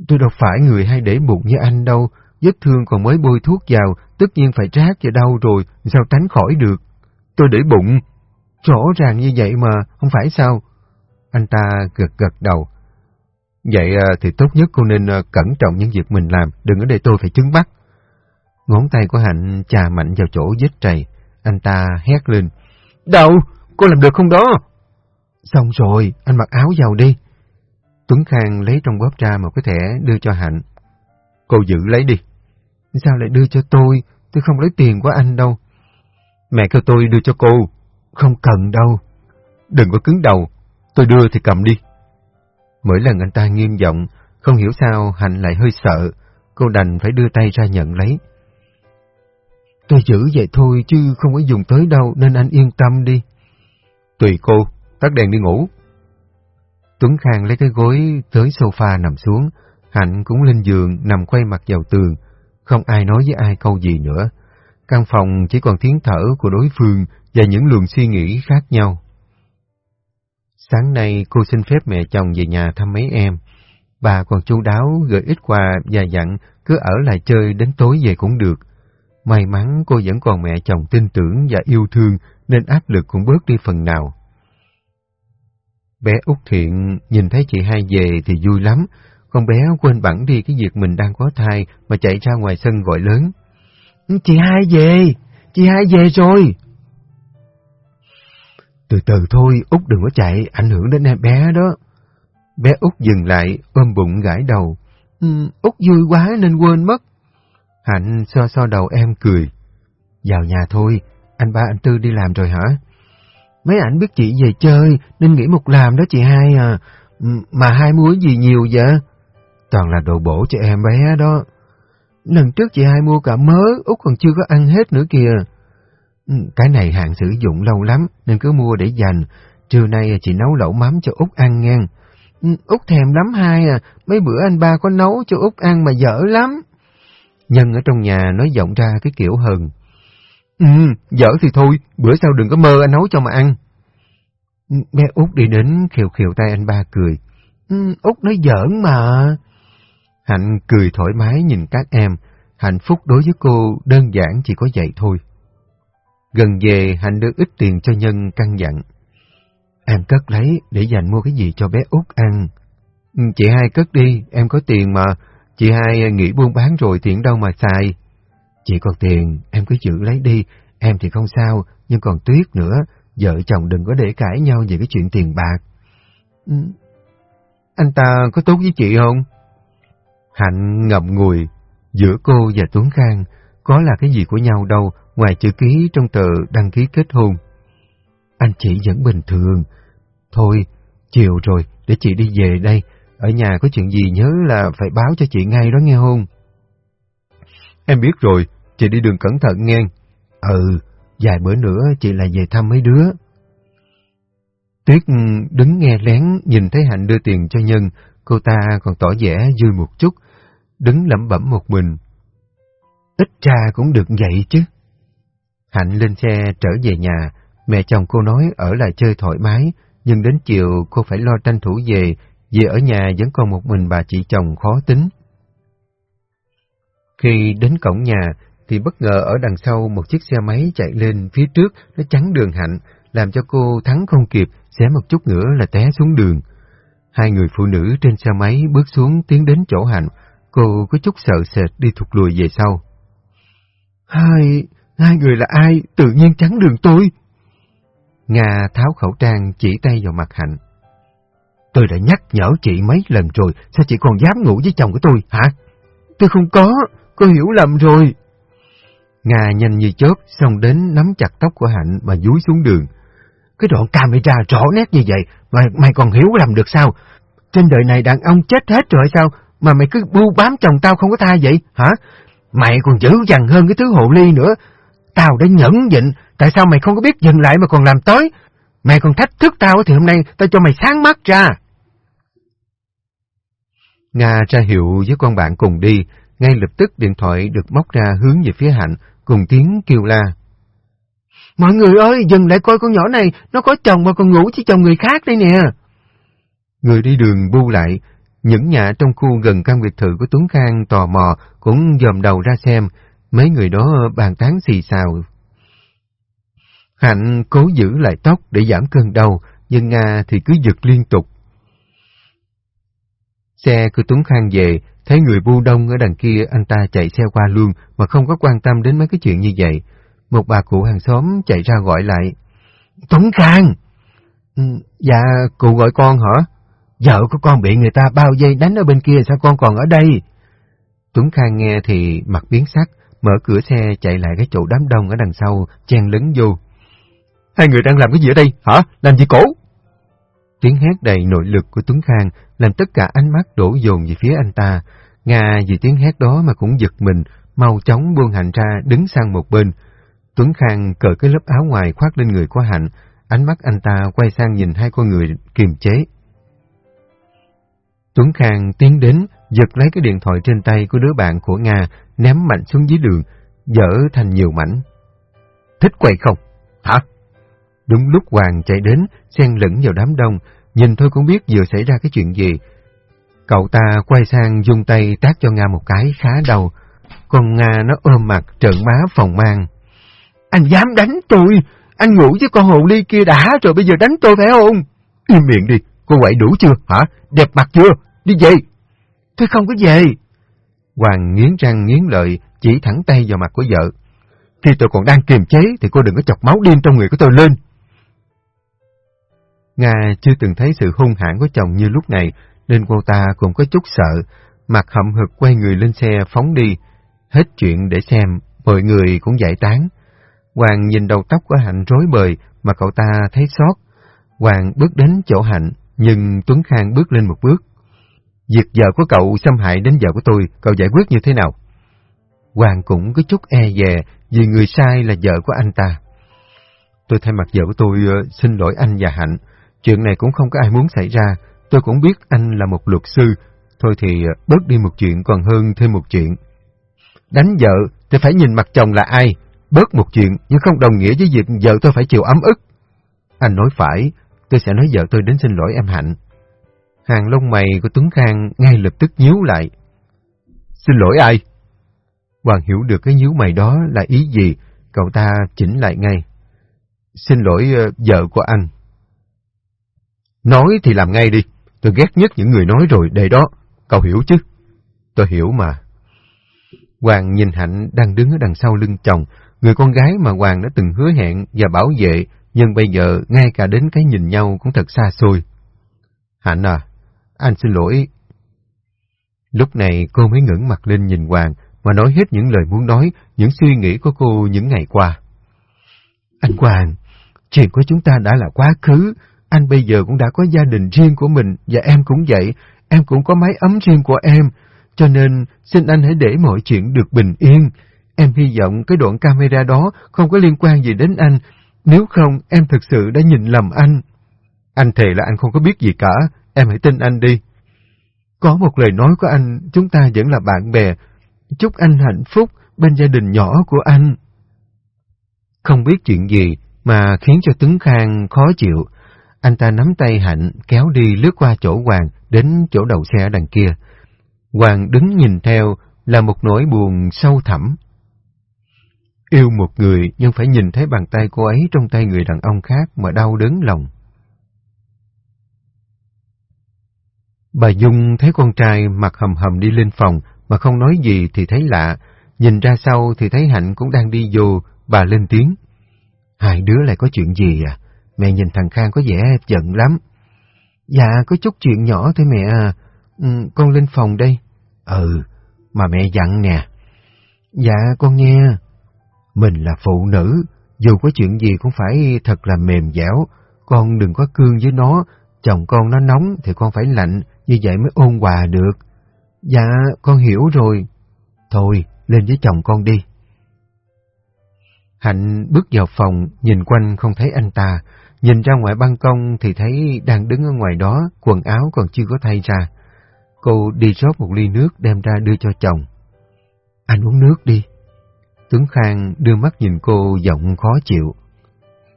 Tôi đâu phải người hay để bụng như anh đâu, vết thương còn mới bôi thuốc vào, tất nhiên phải rác và đau rồi, sao tránh khỏi được. Tôi để bụng. Rõ ràng như vậy mà, không phải sao? Anh ta gật gật đầu. Vậy à, thì tốt nhất cô nên à, cẩn trọng những việc mình làm, đừng có để tôi phải chứng bắt. Ngón tay của Hạnh chà mạnh vào chỗ vết trầy. Anh ta hét lên. Đâu? Cô làm được không đó? Xong rồi, anh mặc áo vào đi. Tuấn Khang lấy trong góp ra một cái thẻ đưa cho Hạnh. Cô giữ lấy đi. Sao lại đưa cho tôi? Tôi không lấy tiền của anh đâu. Mẹ kêu tôi đưa cho cô. Không cần đâu. Đừng có cứng đầu. Tôi đưa thì cầm đi. Mỗi lần anh ta nghiêm giọng, không hiểu sao Hạnh lại hơi sợ. Cô đành phải đưa tay ra nhận lấy. Tôi giữ vậy thôi chứ không có dùng tới đâu nên anh yên tâm đi. Tùy cô, tắt đèn đi ngủ. Tuấn Khang lấy cái gối tới sofa nằm xuống, Hạnh cũng lên giường nằm quay mặt vào tường, không ai nói với ai câu gì nữa. Căn phòng chỉ còn tiếng thở của đối phương và những luồng suy nghĩ khác nhau. Sáng nay cô xin phép mẹ chồng về nhà thăm mấy em. Bà còn chu đáo gửi ít quà và dặn cứ ở lại chơi đến tối về cũng được. May mắn cô vẫn còn mẹ chồng tin tưởng và yêu thương nên áp lực cũng bớt đi phần nào. Bé Út Thiện nhìn thấy chị hai về thì vui lắm, con bé quên bẵng đi cái việc mình đang có thai mà chạy ra ngoài sân gọi lớn. Chị hai về, chị hai về rồi. Từ từ thôi, Út đừng có chạy, ảnh hưởng đến em bé đó. Bé Út dừng lại, ôm bụng gãi đầu. Ừ, Út vui quá nên quên mất. Hạnh so so đầu em cười. Vào nhà thôi, anh ba anh Tư đi làm rồi hả? Mấy ảnh biết chị về chơi nên nghĩ một làm đó chị hai à. Ừ, mà hai mua gì nhiều vậy? Toàn là đồ bổ cho em bé đó. Lần trước chị hai mua cả mớ, Út còn chưa có ăn hết nữa kìa. Ừ, cái này hạn sử dụng lâu lắm nên cứ mua để dành. Trưa nay chị nấu lẩu mắm cho Út ăn nghe. Ừ, Út thèm lắm hai à, mấy bữa anh ba có nấu cho Út ăn mà dở lắm. Nhân ở trong nhà nói giọng ra cái kiểu hờn. Ừ, dở thì thôi, bữa sau đừng có mơ anh nấu cho mà ăn. Ừ, bé Út đi đến khều khều tay anh ba cười. Ừ, Út nói giỡn mà. Hạnh cười thoải mái nhìn các em, hạnh phúc đối với cô đơn giản chỉ có vậy thôi. Gần về Hạnh đưa ít tiền cho Nhân căn dặn. Em cất lấy để dành mua cái gì cho bé Út ăn. Ừ, chị hai cất đi, em có tiền mà, chị hai nghỉ buôn bán rồi tiện đâu mà xài chỉ còn tiền, em cứ giữ lấy đi, em thì không sao, nhưng còn Tuyết nữa, vợ chồng đừng có để cãi nhau về cái chuyện tiền bạc. Ừ. Anh ta có tốt với chị không? Hạnh ngậm ngùi, giữa cô và Tuấn Khang có là cái gì của nhau đâu ngoài chữ ký trong tờ đăng ký kết hôn. Anh chị vẫn bình thường. Thôi, chiều rồi, để chị đi về đây. Ở nhà có chuyện gì nhớ là phải báo cho chị ngay đó nghe không? Em biết rồi, chị đi đường cẩn thận nghe. Ừ, vài bữa nữa chị lại về thăm mấy đứa. Tuyết đứng nghe lén nhìn thấy Hạnh đưa tiền cho Nhân, cô ta còn tỏ vẻ vui một chút, đứng lẩm bẩm một mình. Ít ra cũng được vậy chứ. Hạnh lên xe trở về nhà, mẹ chồng cô nói ở lại chơi thoải mái, nhưng đến chiều cô phải lo tranh thủ về, vì ở nhà vẫn còn một mình bà chị chồng khó tính. Khi đến cổng nhà, thì bất ngờ ở đằng sau một chiếc xe máy chạy lên phía trước, nó chắn đường Hạnh, làm cho cô thắng không kịp, xé một chút nữa là té xuống đường. Hai người phụ nữ trên xe máy bước xuống tiến đến chỗ Hạnh, cô có chút sợ sệt đi thụt lùi về sau. Hai, hai người là ai? Tự nhiên chắn đường tôi. Nga tháo khẩu trang chỉ tay vào mặt Hạnh. Tôi đã nhắc nhở chị mấy lần rồi, sao chị còn dám ngủ với chồng của tôi, hả? tôi không có, cô hiểu lầm rồi. Nga nhanh như chớp, xong đến nắm chặt tóc của Hạnh mà dúi xuống đường. Cái đoạn camera rõ nét như vậy, mà mày còn hiểu làm được sao? Trên đời này đàn ông chết hết rồi sao? Mà mày cứ bu bám chồng tao không có tha vậy, hả? Mày còn dữ dằn hơn cái thứ hộ ly nữa. Tao đã nhẫn nhịn, tại sao mày không có biết dừng lại mà còn làm tới? Mày còn thách thức tao thì hôm nay tao cho mày sáng mắt ra. Nga ra hiệu với con bạn cùng đi, ngay lập tức điện thoại được móc ra hướng về phía Hạnh, cùng tiếng kêu la. Mọi người ơi, dừng lại coi con nhỏ này, nó có chồng mà còn ngủ với chồng người khác đây nè. Người đi đường bu lại, những nhà trong khu gần căn biệt thự của Tuấn Khang tò mò cũng dòm đầu ra xem, mấy người đó bàn tán xì xào. Hạnh cố giữ lại tóc để giảm cơn đau, nhưng Nga thì cứ giật liên tục. Xe của Tuấn Khang về, thấy người bu đông ở đằng kia anh ta chạy xe qua luôn mà không có quan tâm đến mấy cái chuyện như vậy. Một bà cụ hàng xóm chạy ra gọi lại. Tuấn Khang! Ừ, dạ, cụ gọi con hả? Vợ của con bị người ta bao dây đánh ở bên kia sao con còn ở đây? Tuấn Khang nghe thì mặt biến sắc, mở cửa xe chạy lại cái chỗ đám đông ở đằng sau, chen lấn vô. Hai người đang làm cái gì ở đây, hả? Làm gì cổ? Tiếng hét đầy nội lực của Tuấn Khang làm tất cả ánh mắt đổ dồn về phía anh ta. Nga vì tiếng hét đó mà cũng giật mình, mau chóng buông Hạnh ra đứng sang một bên. Tuấn Khang cởi cái lớp áo ngoài khoác lên người của Hạnh, ánh mắt anh ta quay sang nhìn hai con người kiềm chế. Tuấn Khang tiến đến, giật lấy cái điện thoại trên tay của đứa bạn của Nga, ném mạnh xuống dưới đường, dở thành nhiều mảnh. Thích quay không? Hả? Đúng lúc Hoàng chạy đến, xen lẫn vào đám đông, nhìn thôi cũng biết vừa xảy ra cái chuyện gì. Cậu ta quay sang dùng tay tác cho Nga một cái khá đầu còn Nga nó ôm mặt trợn má phòng mang. Anh dám đánh tôi, anh ngủ với con hồ ly kia đã rồi bây giờ đánh tôi phải không? Im miệng đi, cô quậy đủ chưa hả? Đẹp mặt chưa? Đi về! Tôi không có về. Hoàng nghiến răng nghiến lợi, chỉ thẳng tay vào mặt của vợ. Khi tôi còn đang kiềm chế thì cô đừng có chọc máu điên trong người của tôi lên. Nga chưa từng thấy sự hung hãn của chồng như lúc này, nên cô ta cũng có chút sợ, mặt hậm hực quay người lên xe phóng đi. Hết chuyện để xem, mọi người cũng giải tán. Hoàng nhìn đầu tóc của Hạnh rối bời mà cậu ta thấy xót. Hoàng bước đến chỗ Hạnh, nhưng Tuấn Khang bước lên một bước. Việc vợ của cậu xâm hại đến vợ của tôi, cậu giải quyết như thế nào? Hoàng cũng có chút e dè vì người sai là vợ của anh ta. Tôi thay mặt vợ của tôi ờ, xin lỗi anh và Hạnh. Chuyện này cũng không có ai muốn xảy ra. Tôi cũng biết anh là một luật sư. Thôi thì ờ, bớt đi một chuyện còn hơn thêm một chuyện. Đánh vợ thì phải nhìn mặt chồng là ai. Bớt một chuyện nhưng không đồng nghĩa với việc vợ tôi phải chịu ấm ức. Anh nói phải, tôi sẽ nói vợ tôi đến xin lỗi em Hạnh. Hàng lông mày của Tuấn Khang ngay lập tức nhíu lại. Xin lỗi ai? Hoàng hiểu được cái nhíu mày đó là ý gì, cậu ta chỉnh lại ngay. Xin lỗi uh, vợ của anh. Nói thì làm ngay đi, tôi ghét nhất những người nói rồi, để đó, cậu hiểu chứ? Tôi hiểu mà. Hoàng nhìn Hạnh đang đứng ở đằng sau lưng chồng, người con gái mà Hoàng đã từng hứa hẹn và bảo vệ, nhưng bây giờ ngay cả đến cái nhìn nhau cũng thật xa xôi. Hạnh à, anh xin lỗi. Lúc này cô mới ngẩng mặt lên nhìn Hoàng mà nói hết những lời muốn nói, những suy nghĩ của cô những ngày qua. Anh Hoàng, chuyện của chúng ta đã là quá khứ, anh bây giờ cũng đã có gia đình riêng của mình và em cũng vậy, em cũng có mái ấm riêng của em, cho nên xin anh hãy để mọi chuyện được bình yên. Em hy vọng cái đoạn camera đó không có liên quan gì đến anh, nếu không em thực sự đã nhìn lầm anh. Anh thề là anh không có biết gì cả, em hãy tin anh đi. Có một lời nói của anh, chúng ta vẫn là bạn bè. Chúc anh hạnh phúc bên gia đình nhỏ của anh. Không biết chuyện gì mà khiến cho Tuấn Khang khó chịu. Anh ta nắm tay Hạnh kéo đi lướt qua chỗ Hoàng đến chỗ đầu xe đằng kia. Hoàng đứng nhìn theo là một nỗi buồn sâu thẳm. Yêu một người nhưng phải nhìn thấy bàn tay cô ấy trong tay người đàn ông khác mà đau đớn lòng. Bà Dung thấy con trai mặt hầm hầm đi lên phòng mà không nói gì thì thấy lạ, nhìn ra sau thì thấy Hạnh cũng đang đi vô, bà lên tiếng. Hai đứa lại có chuyện gì à? Mẹ nhìn thằng Khang có vẻ giận lắm. Dạ, có chút chuyện nhỏ thôi mẹ à. Ừ, con lên phòng đây. Ừ, mà mẹ dặn nè. Dạ con nghe. Mình là phụ nữ, dù có chuyện gì cũng phải thật là mềm dẻo, con đừng có cương với nó, chồng con nó nóng thì con phải lạnh, như vậy mới ôn hòa được. Dạ, con hiểu rồi. Thôi, lên với chồng con đi. Hạnh bước vào phòng, nhìn quanh không thấy anh ta, nhìn ra ngoài ban công thì thấy đang đứng ở ngoài đó, quần áo còn chưa có thay ra. Cô đi rót một ly nước đem ra đưa cho chồng. Anh uống nước đi. Tuấn Khang đưa mắt nhìn cô giọng khó chịu.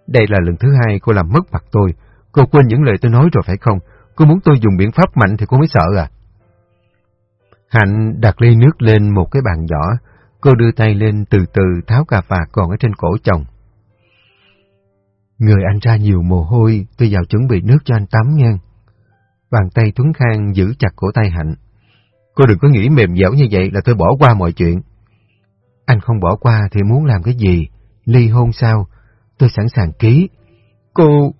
Đây là lần thứ hai cô làm mất mặt tôi. Cô quên những lời tôi nói rồi phải không? Cô muốn tôi dùng biện pháp mạnh thì cô mới sợ à? Hạnh đặt ly nước lên một cái bàn nhỏ. Cô đưa tay lên từ từ tháo cà vạt còn ở trên cổ chồng. Người anh ra nhiều mồ hôi, tôi vào chuẩn bị nước cho anh tắm nha. Bàn tay Tuấn Khang giữ chặt cổ tay Hạnh. Cô đừng có nghĩ mềm dẻo như vậy là tôi bỏ qua mọi chuyện. Anh không bỏ qua thì muốn làm cái gì? Ly hôn sao? Tôi sẵn sàng ký. Cô...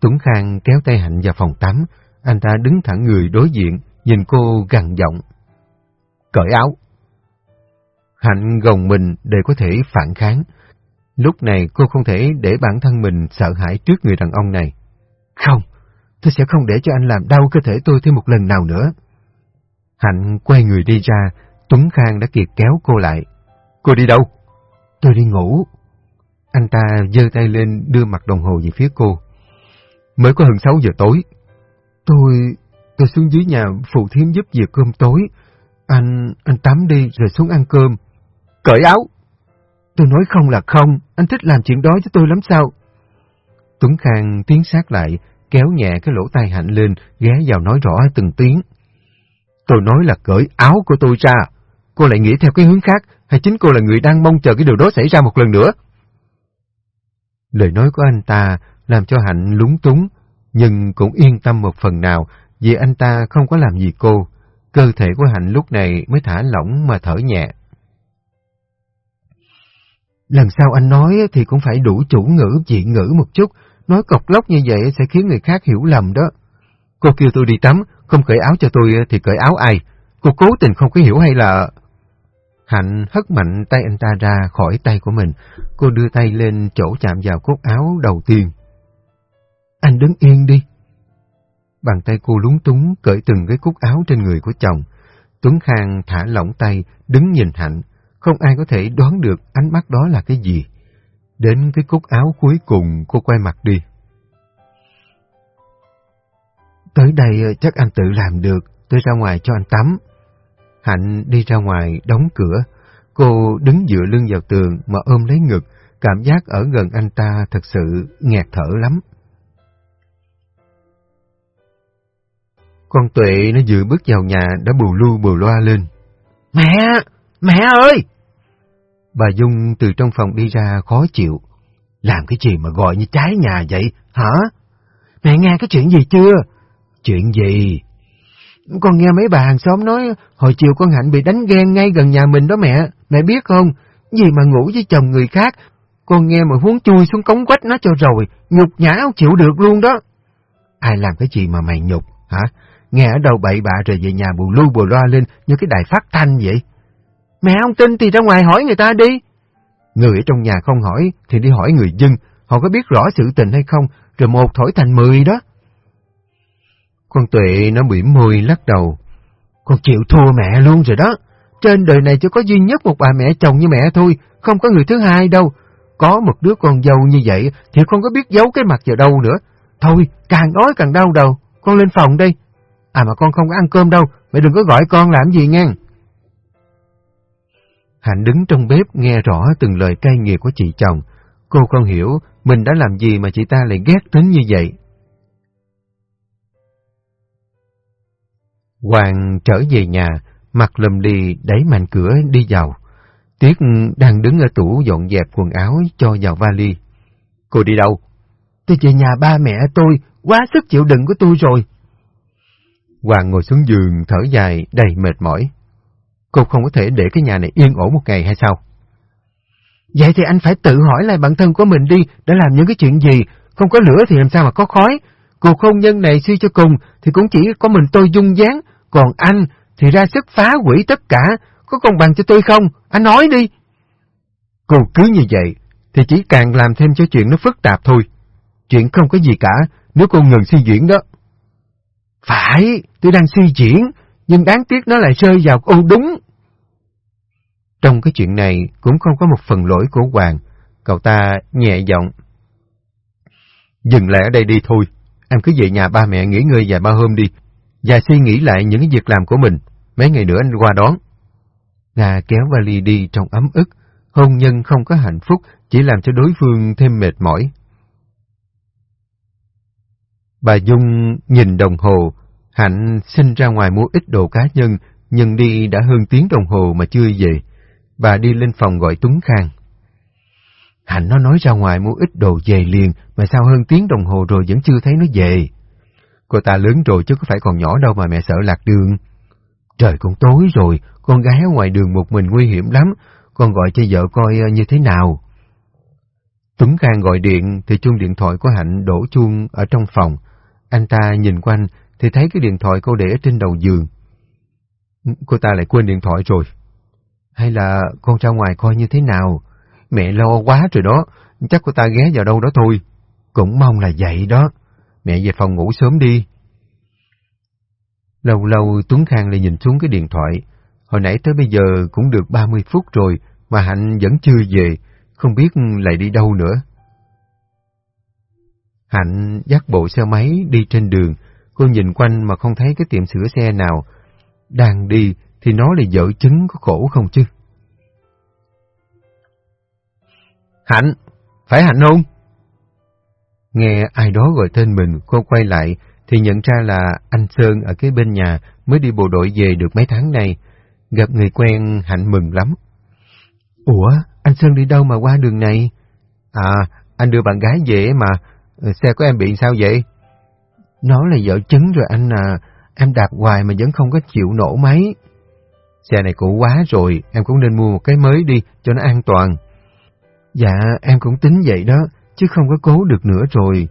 Tuấn Khang kéo tay Hạnh vào phòng tắm. Anh ta đứng thẳng người đối diện, nhìn cô gằn giọng. Cởi áo. Hạnh gồng mình để có thể phản kháng. Lúc này cô không thể để bản thân mình sợ hãi trước người đàn ông này. Không, tôi sẽ không để cho anh làm đau cơ thể tôi thêm một lần nào nữa. Hạnh quay người đi ra, Tuấn Khang đã kịp kéo cô lại. Cô đi đâu? Tôi đi ngủ. Anh ta giơ tay lên đưa mặt đồng hồ về phía cô. Mới có hơn 6 giờ tối. Tôi... tôi xuống dưới nhà phụ thiếm giúp việc cơm tối. Anh... anh tắm đi rồi xuống ăn cơm. Cởi áo! Tôi nói không là không, anh thích làm chuyện đó với tôi lắm sao? Tuấn Khang tiến sát lại, kéo nhẹ cái lỗ tai hạnh lên, ghé vào nói rõ từng tiếng. Tôi nói là cởi áo của tôi ra. Cô lại nghĩ theo cái hướng khác, hay chính cô là người đang mong chờ cái điều đó xảy ra một lần nữa? Lời nói của anh ta làm cho Hạnh lúng túng, nhưng cũng yên tâm một phần nào vì anh ta không có làm gì cô. Cơ thể của Hạnh lúc này mới thả lỏng mà thở nhẹ. Lần sau anh nói thì cũng phải đủ chủ ngữ, dị ngữ một chút, nói cọc lóc như vậy sẽ khiến người khác hiểu lầm đó. Cô kêu tôi đi tắm, không cởi áo cho tôi thì cởi áo ai? Cô cố tình không có hiểu hay là... Hạnh hất mạnh tay anh ta ra khỏi tay của mình. Cô đưa tay lên chỗ chạm vào cốt áo đầu tiên. Anh đứng yên đi. Bàn tay cô lúng túng cởi từng cái cúc áo trên người của chồng. Tuấn Khang thả lỏng tay, đứng nhìn Hạnh. Không ai có thể đoán được ánh mắt đó là cái gì. Đến cái cúc áo cuối cùng cô quay mặt đi. Tới đây ờ, chắc anh tự làm được, tôi ra ngoài cho anh tắm. Hạnh đi ra ngoài, đóng cửa. Cô đứng dựa lưng vào tường mà ôm lấy ngực, cảm giác ở gần anh ta thật sự nghẹt thở lắm. Con Tuệ nó vừa bước vào nhà đã bù lu bù loa lên. Mẹ! Mẹ ơi! Bà Dung từ trong phòng đi ra khó chịu. Làm cái gì mà gọi như trái nhà vậy, hả? Mẹ nghe cái chuyện gì chưa? Chuyện gì? Con nghe mấy bà hàng xóm nói hồi chiều con Hạnh bị đánh ghen ngay gần nhà mình đó mẹ. Mẹ biết không? Gì mà ngủ với chồng người khác. Con nghe mà huống chui xuống cống quách nó cho rồi. Nhục nhã không chịu được luôn đó. Ai làm cái gì mà mày nhục, hả? Nghe ở đâu bậy bạ rồi về nhà bù lu bù loa lên như cái đài phát thanh vậy. Mẹ không tin thì ra ngoài hỏi người ta đi. Người ở trong nhà không hỏi thì đi hỏi người dân. Họ có biết rõ sự tình hay không, rồi một thổi thành mười đó. Con Tuệ nó bị môi lắc đầu. Con chịu thua mẹ luôn rồi đó. Trên đời này chỉ có duy nhất một bà mẹ chồng như mẹ thôi, không có người thứ hai đâu. Có một đứa con dâu như vậy thì không có biết giấu cái mặt vào đâu nữa. Thôi, càng nói càng đau đầu. Con lên phòng đây. À mà con không có ăn cơm đâu, mẹ đừng có gọi con làm gì nghe. Hạnh đứng trong bếp nghe rõ từng lời cay nghiệt của chị chồng. Cô không hiểu mình đã làm gì mà chị ta lại ghét đến như vậy. Hoàng trở về nhà, mặt lầm lì đẩy mạnh cửa đi vào. Tuyết đang đứng ở tủ dọn dẹp quần áo cho vào vali. Cô đi đâu? Tôi về nhà ba mẹ tôi, quá sức chịu đựng của tôi rồi. Hoàng ngồi xuống giường thở dài đầy mệt mỏi. Cô không có thể để cái nhà này yên ổn một ngày hay sao? Vậy thì anh phải tự hỏi lại bản thân của mình đi đã làm những cái chuyện gì, không có lửa thì làm sao mà có khói. Cuộc hôn nhân này suy cho cùng thì cũng chỉ có mình tôi dung dáng, còn anh thì ra sức phá hủy tất cả, có công bằng cho tôi không? Anh nói đi. Cô cứ như vậy, thì chỉ càng làm thêm cho chuyện nó phức tạp thôi. Chuyện không có gì cả, nếu cô ngừng suy diễn đó. Phải, tôi đang suy diễn, nhưng đáng tiếc nó lại rơi vào ô đúng. Trong cái chuyện này cũng không có một phần lỗi của Hoàng, cậu ta nhẹ giọng. Dừng lại ở đây đi thôi, em cứ về nhà ba mẹ nghỉ ngơi vài ba hôm đi, và suy nghĩ lại những cái việc làm của mình, mấy ngày nữa anh qua đón. Nga kéo vali đi trong ấm ức, hôn nhân không có hạnh phúc, chỉ làm cho đối phương thêm mệt mỏi. Bà Dung nhìn đồng hồ, Hạnh xin ra ngoài mua ít đồ cá nhân, nhưng đi đã hơn tiếng đồng hồ mà chưa về. Bà đi lên phòng gọi Tuấn Khang. Hạnh nó nói ra ngoài mua ít đồ về liền, mà sao hơn tiếng đồng hồ rồi vẫn chưa thấy nó về. Cô ta lớn rồi chứ có phải còn nhỏ đâu mà mẹ sợ lạc đường. Trời cũng tối rồi, con gái ở ngoài đường một mình nguy hiểm lắm, con gọi cho vợ coi ờ, như thế nào. Tuấn Khang gọi điện thì chuông điện thoại của Hạnh đổ chuông ở trong phòng. Anh ta nhìn quanh thì thấy cái điện thoại cô để trên đầu giường. Cô ta lại quên điện thoại rồi. Hay là con ra ngoài coi như thế nào? Mẹ lo quá rồi đó, chắc cô ta ghé vào đâu đó thôi. Cũng mong là vậy đó. Mẹ về phòng ngủ sớm đi. Lâu lâu Tuấn Khang lại nhìn xuống cái điện thoại. Hồi nãy tới bây giờ cũng được 30 phút rồi mà Hạnh vẫn chưa về, không biết lại đi đâu nữa. Hạnh dắt bộ xe máy đi trên đường, cô nhìn quanh mà không thấy cái tiệm sửa xe nào. Đang đi thì nó là vợ chứng có khổ không chứ? Hạnh, phải Hạnh không? Nghe ai đó gọi tên mình, cô quay lại thì nhận ra là anh Sơn ở cái bên nhà mới đi bộ đội về được mấy tháng nay. Gặp người quen Hạnh mừng lắm. Ủa, anh Sơn đi đâu mà qua đường này? À, anh đưa bạn gái về mà, ờ, xe của em bị sao vậy? Nó là vợ chứng rồi anh à, em đạp hoài mà vẫn không có chịu nổ máy. Xe này cũ quá rồi, em cũng nên mua một cái mới đi cho nó an toàn. Dạ, em cũng tính vậy đó, chứ không có cố được nữa rồi.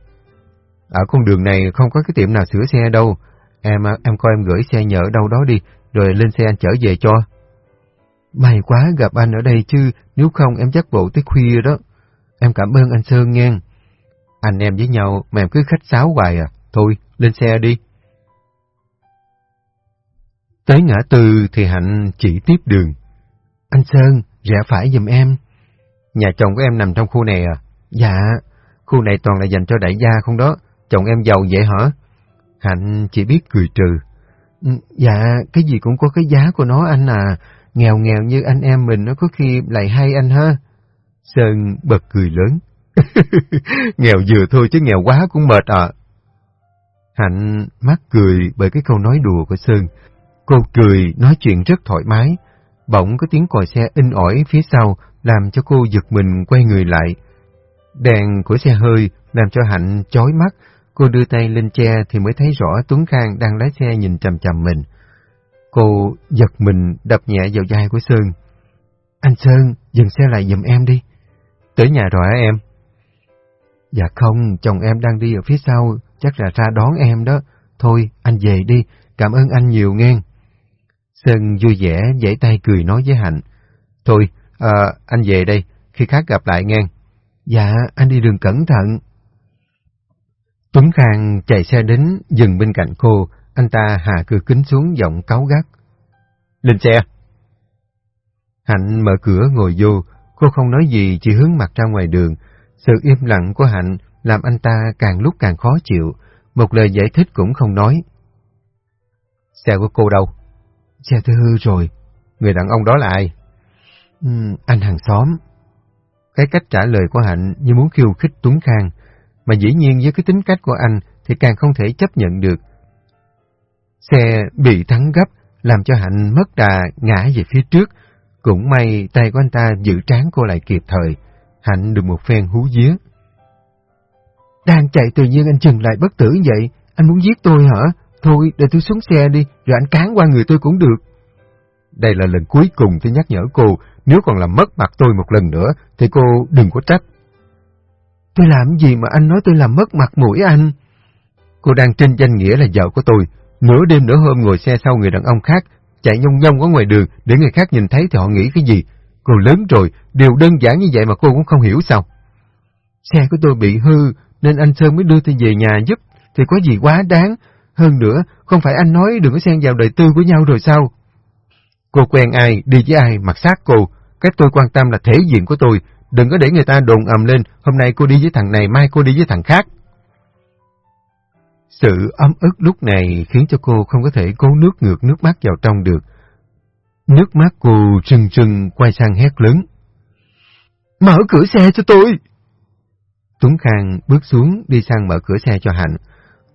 Ở con đường này không có cái tiệm nào sửa xe đâu. Em em coi em gửi xe nhờ ở đâu đó đi, rồi lên xe anh chở về cho. May quá gặp anh ở đây chứ, nếu không em chắc bộ tới khuya đó. Em cảm ơn anh Sơn nghe. Anh em với nhau mà em cứ khách sáo hoài à. Thôi, lên xe đi. Tới ngã tư thì Hạnh chỉ tiếp đường. Anh Sơn, rẽ phải giùm em. Nhà chồng của em nằm trong khu này à? Dạ, khu này toàn là dành cho đại gia không đó. Chồng em giàu vậy hả? Hạnh chỉ biết cười trừ. Ừ, dạ, cái gì cũng có cái giá của nó anh à. Nghèo nghèo như anh em mình nó có khi lại hay anh ha. Sơn bật cười lớn. [LAUGHS] nghèo vừa thôi chứ nghèo quá cũng mệt à. Hạnh mắt cười bởi cái câu nói đùa của Sơn. Cô cười, nói chuyện rất thoải mái. Bỗng có tiếng còi xe in ỏi phía sau, làm cho cô giật mình quay người lại. Đèn của xe hơi làm cho Hạnh chói mắt, cô đưa tay lên che thì mới thấy rõ Tuấn Khang đang lái xe nhìn chầm chầm mình. Cô giật mình đập nhẹ vào vai của Sơn. Anh Sơn, dừng xe lại giùm em đi. Tới nhà rồi hả em? Dạ không, chồng em đang đi ở phía sau, chắc là ra đón em đó. Thôi, anh về đi, cảm ơn anh nhiều nghe. Sơn vui vẻ, giãy tay cười nói với Hạnh. Thôi, à, anh về đây, khi khác gặp lại nghe. Dạ, anh đi đường cẩn thận. Tuấn Khang chạy xe đến, dừng bên cạnh cô, anh ta hạ cửa kính xuống giọng cáu gắt. Lên xe! Hạnh mở cửa ngồi vô, cô không nói gì, chỉ hướng mặt ra ngoài đường. Sự im lặng của Hạnh làm anh ta càng lúc càng khó chịu, một lời giải thích cũng không nói. Xe của cô đâu? Xe tôi hư rồi. Người đàn ông đó là ai? Ừ, anh hàng xóm. Cái cách trả lời của Hạnh như muốn khiêu khích Tuấn Khang, mà dĩ nhiên với cái tính cách của anh thì càng không thể chấp nhận được. Xe bị thắng gấp, làm cho Hạnh mất đà ngã về phía trước. Cũng may tay của anh ta giữ trán cô lại kịp thời. Hạnh được một phen hú vía. Đang chạy tự nhiên anh chừng lại bất tử vậy, anh muốn giết tôi hả? Thôi, để tôi xuống xe đi, rồi anh cán qua người tôi cũng được. Đây là lần cuối cùng tôi nhắc nhở cô, nếu còn làm mất mặt tôi một lần nữa, thì cô đừng có trách. Tôi làm gì mà anh nói tôi làm mất mặt mũi anh? Cô đang trên danh nghĩa là vợ của tôi, nửa đêm nửa hôm ngồi xe sau người đàn ông khác, chạy nhông nhông ở ngoài đường để người khác nhìn thấy thì họ nghĩ cái gì? Cô lớn rồi, điều đơn giản như vậy mà cô cũng không hiểu sao? Xe của tôi bị hư, nên anh Sơn mới đưa tôi về nhà giúp, thì có gì quá đáng. Hơn nữa, không phải anh nói đừng có xen vào đời tư của nhau rồi sao? Cô quen ai, đi với ai, mặc sát cô. Cái tôi quan tâm là thể diện của tôi. Đừng có để người ta đồn ầm lên, hôm nay cô đi với thằng này, mai cô đi với thằng khác. Sự ấm ức lúc này khiến cho cô không có thể cố nước ngược nước mắt vào trong được. Nước mắt cô trừng trừng quay sang hét lớn. Mở cửa xe cho tôi! Tuấn Khang bước xuống đi sang mở cửa xe cho Hạnh.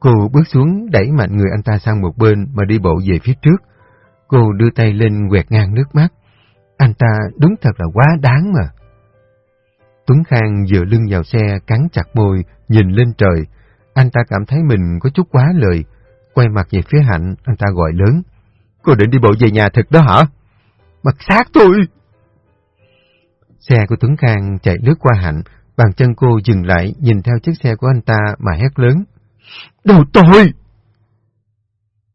Cô bước xuống đẩy mạnh người anh ta sang một bên mà đi bộ về phía trước. Cô đưa tay lên quẹt ngang nước mắt. Anh ta đúng thật là quá đáng mà. Tuấn Khang dựa lưng vào xe, cắn chặt môi, nhìn lên trời. Anh ta cảm thấy mình có chút quá lời. Quay mặt về phía Hạnh, anh ta gọi lớn. Cô định đi bộ về nhà thật đó hả? Mặt xác tôi! Xe của Tuấn Khang chạy lướt qua Hạnh, bàn chân cô dừng lại nhìn theo chiếc xe của anh ta mà hét lớn. Đồ tôi!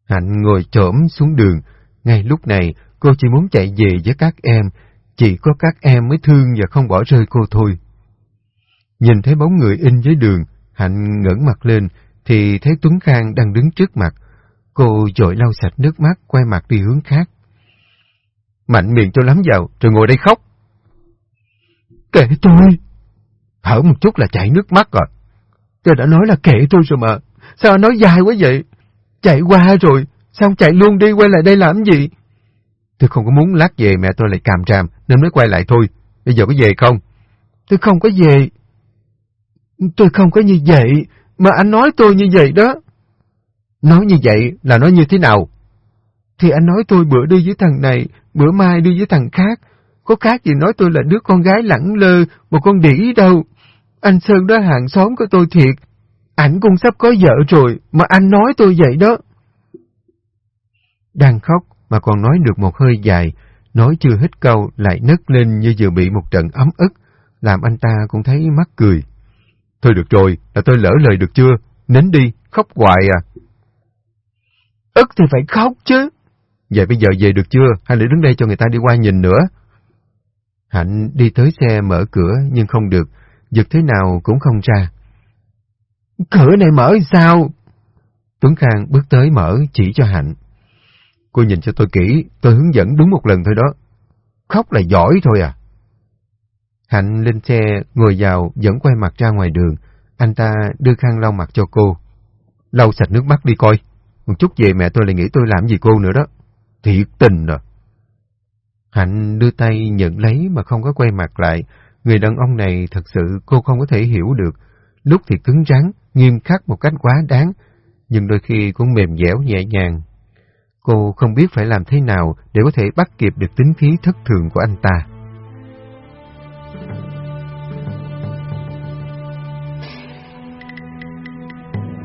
Hạnh ngồi trổm xuống đường. Ngay lúc này, cô chỉ muốn chạy về với các em. Chỉ có các em mới thương và không bỏ rơi cô thôi. Nhìn thấy bóng người in dưới đường, Hạnh ngẩng mặt lên, thì thấy Tuấn Khang đang đứng trước mặt. Cô dội lau sạch nước mắt, quay mặt đi hướng khác. Mạnh miệng cho lắm vào, rồi ngồi đây khóc. Kệ tôi! Hở một chút là chảy nước mắt rồi. Tôi đã nói là kệ tôi rồi mà. Sao nói dài quá vậy? Chạy qua rồi, sao chạy luôn đi quay lại đây làm gì? Tôi không có muốn lát về mẹ tôi lại càm tràm, nên mới quay lại thôi. Bây giờ có về không? Tôi không có về. Tôi không có như vậy, mà anh nói tôi như vậy đó. Nói như vậy là nói như thế nào? Thì anh nói tôi bữa đi với thằng này, bữa mai đi với thằng khác. Có khác gì nói tôi là đứa con gái lẳng lơ, một con đỉ đâu. Anh Sơn đó hàng xóm của tôi thiệt. Ảnh cũng sắp có vợ rồi, mà anh nói tôi vậy đó. Đang khóc mà còn nói được một hơi dài, nói chưa hết câu lại nấc lên như vừa bị một trận ấm ức, làm anh ta cũng thấy mắc cười. Thôi được rồi, là tôi lỡ lời được chưa? Nín đi, khóc hoài à. Ức thì phải khóc chứ. Vậy bây giờ về được chưa? Hay để đứng đây cho người ta đi qua nhìn nữa? Hạnh đi tới xe mở cửa nhưng không được, giật thế nào cũng không ra. Cửa này mở sao? Tuấn Khang bước tới mở chỉ cho Hạnh. Cô nhìn cho tôi kỹ, tôi hướng dẫn đúng một lần thôi đó. Khóc là giỏi thôi à. Hạnh lên xe, ngồi vào, vẫn quay mặt ra ngoài đường. Anh ta đưa khăn lau mặt cho cô. Lau sạch nước mắt đi coi. Một chút về mẹ tôi lại nghĩ tôi làm gì cô nữa đó. Thiệt tình à. Hạnh đưa tay nhận lấy mà không có quay mặt lại. Người đàn ông này thật sự cô không có thể hiểu được. Lúc thì cứng rắn, nghiêm khắc một cách quá đáng, nhưng đôi khi cũng mềm dẻo nhẹ nhàng. Cô không biết phải làm thế nào để có thể bắt kịp được tính khí thất thường của anh ta.